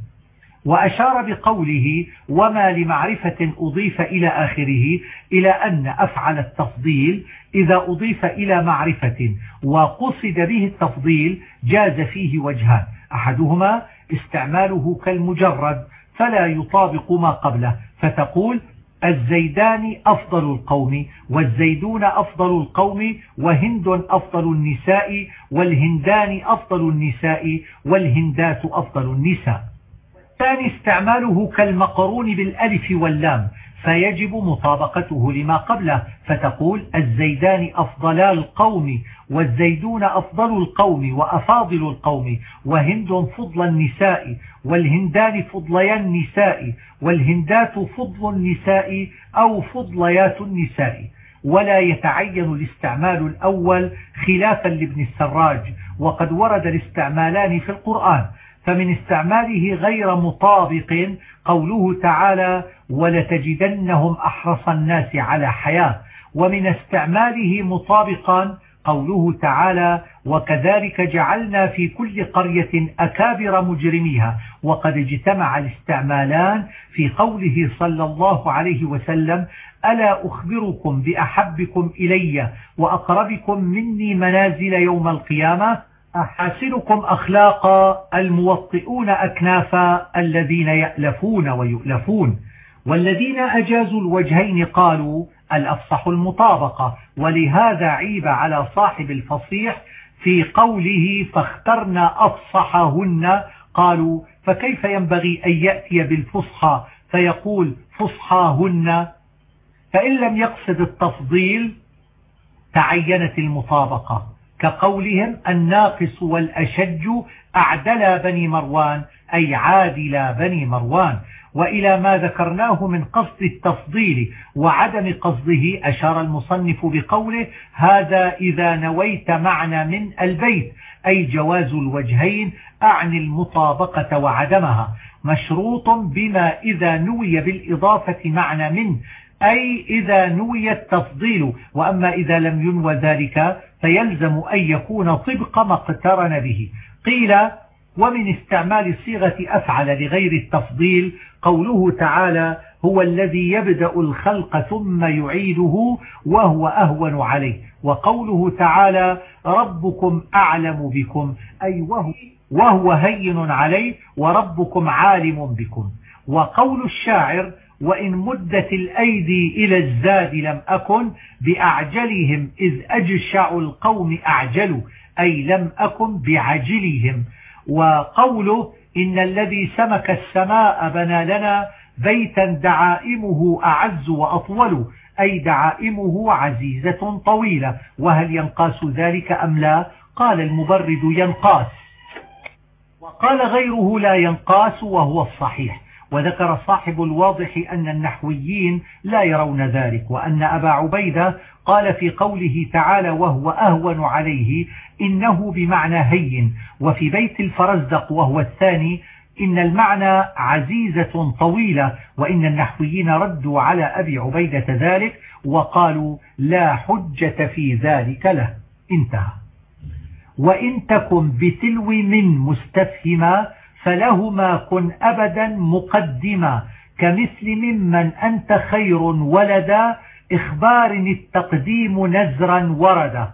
وأشار بقوله وما لمعرفة أضيف إلى آخره إلى أن أفعل التفضيل إذا أضيف إلى معرفة وقصد به التفضيل جاز فيه وجهان. أحدهما استعماله كالمجرد فلا يطابق ما قبله فتقول الزيدان أفضل القوم والزيدون أفضل القوم وهند أفضل النساء والهندان أفضل النساء والهندات أفضل النساء. الثاني استعماله كالمقرون بالألف واللام فيجب مطابقته لما قبله فتقول الزيدان أفضلا القوم والزيدون أفضل القوم وأفاضل القوم وهند فضل النساء والهندان فضليا النساء والهندات فضل النساء أو فضليات النساء. ولا يتعين الاستعمال الأول خلافا لابن السراج وقد ورد الاستعمالان في القرآن. فمن استعماله غير مطابق قوله تعالى ولتجدنهم أحرص الناس على حياة ومن استعماله مطابقا قوله تعالى وكذلك جعلنا في كل قرية أكابر مجرميها وقد اجتمع الاستعمالان في قوله صلى الله عليه وسلم ألا أخبركم بأحبكم إلي وأقربكم مني منازل يوم القيامة؟ أحاسنكم أخلاقا الموطئون أكنافا الذين يألفون ويؤلفون والذين أجازوا الوجهين قالوا الأفصح المطابقة ولهذا عيب على صاحب الفصيح في قوله فاخترنا أفصحهن قالوا فكيف ينبغي أن يأتي بالفصحى فيقول فصحاهن فإن لم يقصد التفضيل تعينت المطابقة كقولهم الناقص والأشج أعدل بني مروان أي عادل بني مروان. وإلى ما ذكرناه من قصد التفضيل وعدم قصده أشار المصنف بقوله هذا إذا نويت معنى من البيت أي جواز الوجهين أعني المطابقة وعدمها. مشروط بما إذا نوي بالإضافة معنى من أي إذا نوي التفضيل وأما إذا لم ينوى ذلك فيلزم أن يكون طبق ما اقترن به. قيل ومن استعمال صيغة أفعل لغير التفضيل قوله تعالى هو الذي يبدأ الخلق ثم يعيده وهو أهون عليه وقوله تعالى ربكم أعلم بكم أي وهو, وهو هين عليه وربكم عالم بكم وقول الشاعر وإن مدت الأيدي إلى الزاد لم أكن بأعجلهم إذ أجشع القوم أعجلوا أي لم أكن بعجلهم. وقوله إن الذي سمك السماء بنى لنا بيتا دعائمه أعز وأطول أي دعائمه عزيزة طويلة. وهل ينقاس ذلك أم لا؟ قال المبرد ينقاس. وقال غيره لا ينقاس وهو الصحيح. وذكر صاحب الواضح أن النحويين لا يرون ذلك وأن أبا عبيدة قال في قوله تعالى وهو أهون عليه إنه بمعنى هين وفي بيت الفرزدق وهو الثاني إن المعنى عزيزة طويلة وإن النحويين ردوا على أبي عبيدة ذلك وقالوا لا حجة في ذلك له. انتهى. وإن تكن بتلو من مستفهما فلهما كن أبدا مقدما كمثل ممن أنت خير ولدا إخبار التقديم نزرا وردا.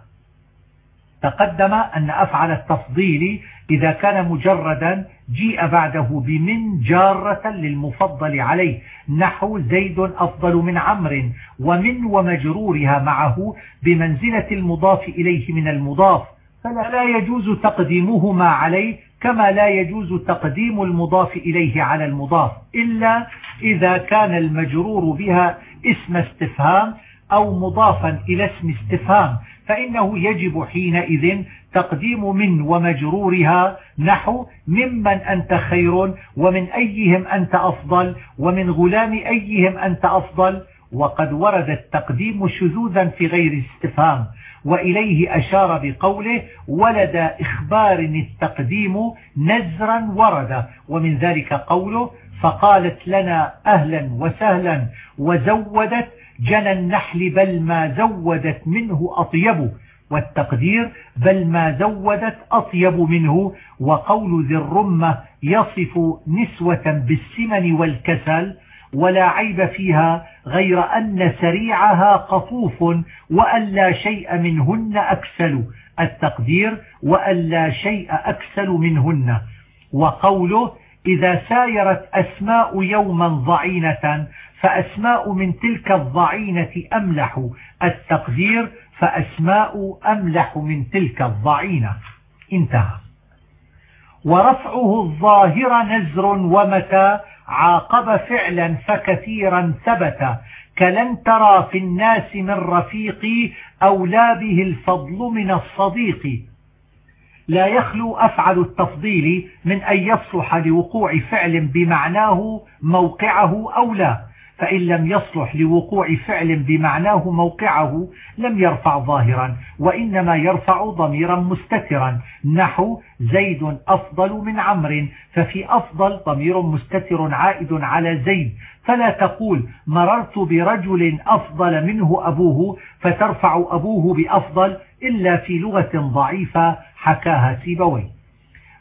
تقدم أن أفعل التفضيل إذا كان مجردا جيء بعده بمن جارة للمفضل عليه نحو زيد أفضل من عمر ومن ومجرورها معه بمنزلة المضاف إليه من المضاف. فلا يجوز تقديمهما عليه كما لا يجوز تقديم المضاف إليه على المضاف إلا إذا كان المجرور بها اسم استفهام أو مضافا إلى اسم استفهام فإنه يجب حينئذ تقديم من ومجرورها نحو ممن أنت خير ومن أيهم أنت أفضل ومن غلام أيهم أنت أفضل. وقد ورد التقديم شذوذا في غير استفهام وإليه أشار بقوله ولد إخبار التقديم نزرا ورد ومن ذلك قوله فقالت لنا أهلا وسهلا وزودت جنى النحل بل ما زودت منه أطيب والتقدير بل ما زودت أطيب منه وقول ذي الرمة يصف نسوة بالسمن والكسل ولا عيب فيها غير أن سريعها قطوف وأن لا شيء منهن أكسل التقدير وأن لا شيء أكسل منهن. وقوله إذا سايرت أسماء يوما ضعينة فأسماء من تلك الضعينة أملح التقدير فأسماء أملح من تلك الضعينة. انتهى. ورفعه الظاهر نزر ومتى عاقب فعلا فكثيرا ثبت كلن ترى في الناس من رفيقي أولى به الفضل من الصديق. لا يخلو أفعل التفضيل من أن يصلح لوقوع فعل بمعناه موقعه أو لا. فإن لم يصلح لوقوع فعل بمعناه موقعه لم يرفع ظاهرا وإنما يرفع ضميرا مستترا. نحو زيد أفضل من عمر ففي أفضل ضمير مستتر عائد على زيد. فلا تقول مررت برجل أفضل منه أبوه فترفع أبوه بأفضل إلا في لغة ضعيفة حكاها سيبوي.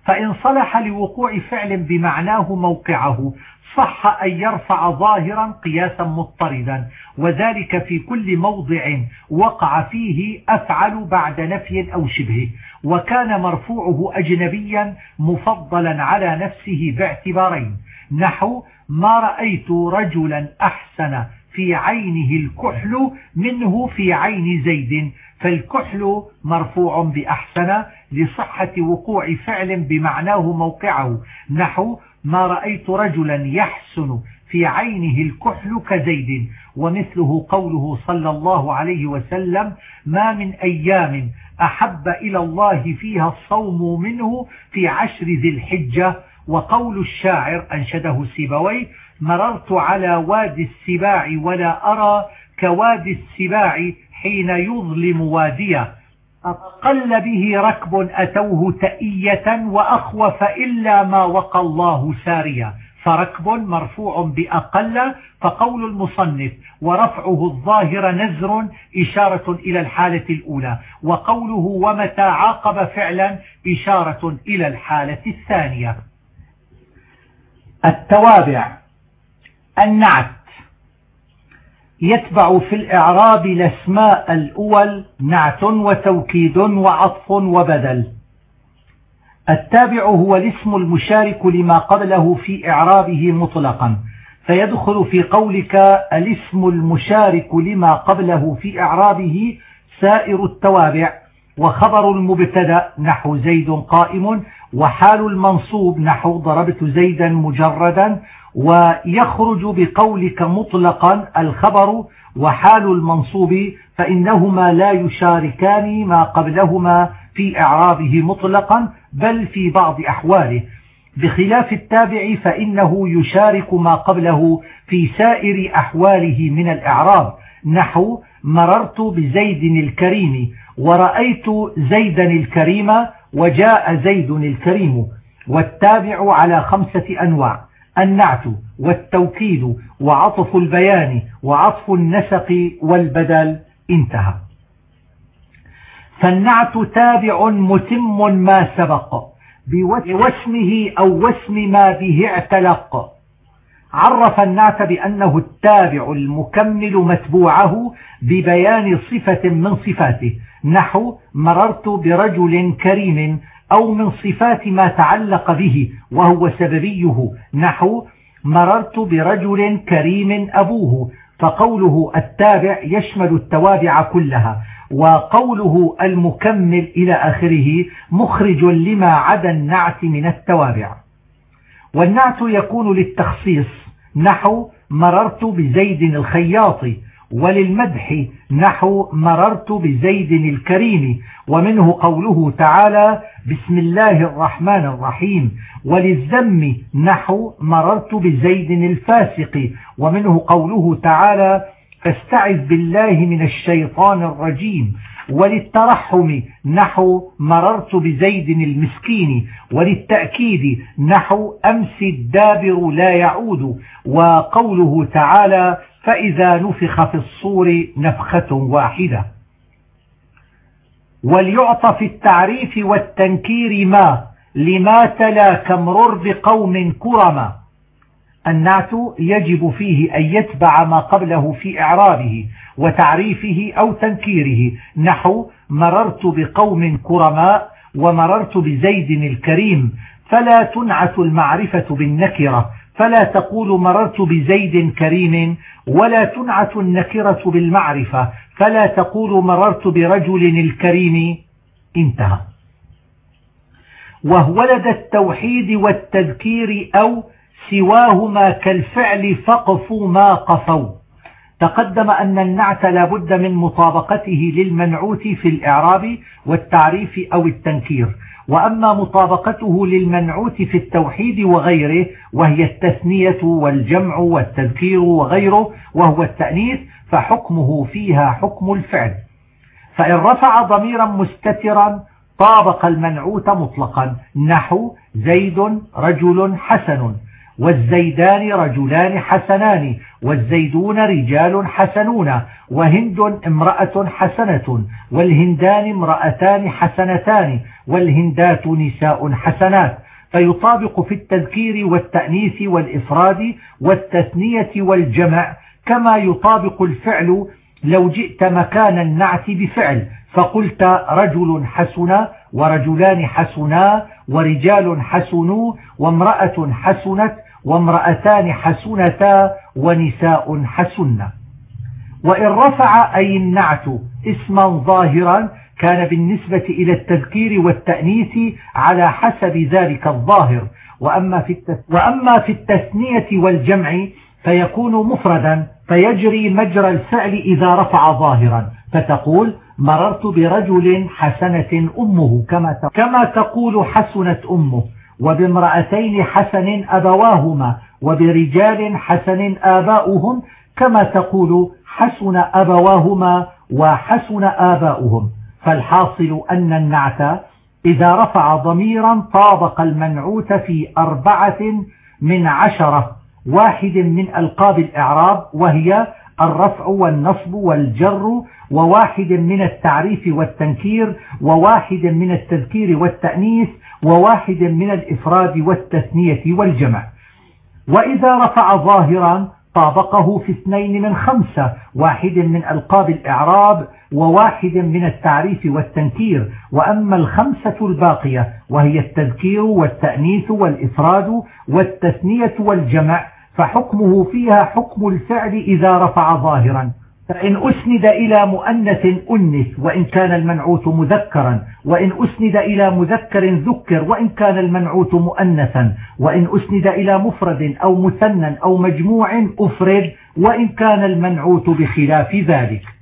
فإن صلح لوقوع فعل بمعناه موقعه صح أن يرفع ظاهرا قياسا مضطردا وذلك في كل موضع وقع فيه أفعل بعد نفي أو شبه وكان مرفوعه أجنبيا مفضلا على نفسه باعتبارين نحو ما رأيت رجلا أحسن في عينه الكحل منه في عين زيد فالكحل مرفوع بأحسن لصحة وقوع فعل بمعناه موقعه نحو ما رأيت رجلا يحسن في عينه الكحل كزيد ومثله قوله صلى الله عليه وسلم ما من أيام أحب إلى الله فيها الصوم منه في عشر ذي الحجة. وقول الشاعر أنشده سيبوي مررت على وادي السباع ولا أرى كوادي السباع حين يظلم واديا أقل به ركب أتوه تأية وأخوف إلا ما وقى الله ساريا فركب مرفوع بأقل فقول المصنف ورفعه الظاهر نزر إشارة إلى الحالة الأولى. وقوله ومتى عاقب فعلا إشارة إلى الحالة الثانية. التوابع النعت. يتبع في الإعراب الأسماء الأول نعت وتوكيد وعطف وبدل. التابع هو الاسم المشارك لما قبله في إعرابه مطلقا فيدخل في قولك الاسم المشارك لما قبله في إعرابه سائر التوابع وخبر المبتدأ نحو زيد قائم وحال المنصوب نحو ضربت زيدا مجردا ويخرج بقولك مطلقا الخبر وحال المنصوب فإنهما لا يشاركان ما قبلهما في إعرابه مطلقا بل في بعض أحواله. بخلاف التابع فإنه يشارك ما قبله في سائر أحواله من الإعراب. نحو مررت بزيد الكريم ورأيت زيدا الكريم وجاء زيد الكريم والتابع على خمسة أنواع النعت والتوكيد وعطف البيان وعطف النسق والبدل. انتهى. فالنعت تابع متم ما سبق بواسمه أو واسم ما به اعتلق. عرف النعت بأنه التابع المكمل متبوعه ببيان صفة من صفاته نحو مررت برجل كريم أو من صفات ما تعلق به وهو سببيه. نحو مررت برجل كريم أبوه فقوله التابع يشمل التوابع كلها وقوله المكمل إلى آخره مخرج لما عدا النعت من التوابع. والنعت يكون للتخصيص. نحو مررت بزيد الخياط وللمدح نحو مررت بزيد الكريم ومنه قوله تعالى بسم الله الرحمن الرحيم. وللذم نحو مررت بزيد الفاسق ومنه قوله تعالى فاستعذ بالله من الشيطان الرجيم. وللترحم نحو مررت بزيد المسكين. وللتأكيد نحو أمس الدابر لا يعود. وقوله تعالى فإذا نفخ في الصور نفخة واحدة. وليعطى في التعريف والتنكير ما لما تلا كمرر بقوم كرما. النعت يجب فيه أن يتبع ما قبله في إعرابه وتعريفه أو تنكيره. نحو مررت بقوم كرماء ومررت بزيد الكريم. فلا تنعت المعرفة بالنكرة. فلا تقول مررت بزيد كريم ولا تنعت النكرة بالمعرفة فلا تقول مررت برجل الكريم. انتهى. وهو لدى التوحيد والتذكير أو سواهما كالفعل فقفوا ما قفوا. تقدم أن النعت لا بد من مطابقته للمنعوت في الإعراب والتعريف أو التنكير. وأما مطابقته للمنعوت في التوحيد وغيره وهي التثنية والجمع والتذكير وغيره وهو التأنيث فحكمه فيها حكم الفعل. فإن رفع ضميرا مستترا طابق المنعوت مطلقا نحو زيد رجل حسن. والزيدان رجلان حسنان والزيدون رجال حسنون وهند امرأة حسنة والهندان امرأتان حسنتان والهندات نساء حسنات. فيطابق في التذكير والتأنيث والإفراد والتثنية والجمع كما يطابق الفعل لو جئت مكان النعت بفعل فقلت رجل حسن ورجلان حسنا ورجال حسنوا وامرأة حسنت وامرأتان حسنتا ونساء حسن. وإن رفع أي النعت اسما ظاهرا كان بالنسبة إلى التذكير والتأنيث على حسب ذلك الظاهر. وأما في, وأما في التثنية والجمع فيكون مفردا. فيجري مجرى الفعل إذا رفع ظاهرا. فتقول مررت برجل حسنة أمه كما كما تقول حسنت أمه. وبامرأتين حسن أبواهما وبرجال حسن آباؤهم كما تقول حسن أبواهما وحسن آباؤهم. فالحاصل أن النعت إذا رفع ضميرا طابق المنعوت في أربعة من عشرة. واحد من ألقاب الإعراب وهي الرفع والنصب والجر وواحد من التعريف والتنكير وواحد من التذكير والتأنيث وواحد من الإفراد والتثنية والجمع. وإذا رفع ظاهرا طابقه في اثنين من خمسة واحد من ألقاب الإعراب وواحد من التعريف والتنكير. وأما الخمسة الباقية وهي التذكير والتأنيث والإفراد والتثنية والجمع فحكمه فيها حكم الفعل إذا رفع ظاهرا. فإن أسند إلى مؤنث أنث وإن كان المنعوت مذكرا وإن أسند إلى مذكر ذكر وإن كان المنعوت مؤنثا وإن أسند إلى مفرد أو مثنى أو مجموع أفرد وإن كان المنعوت بخلاف ذلك.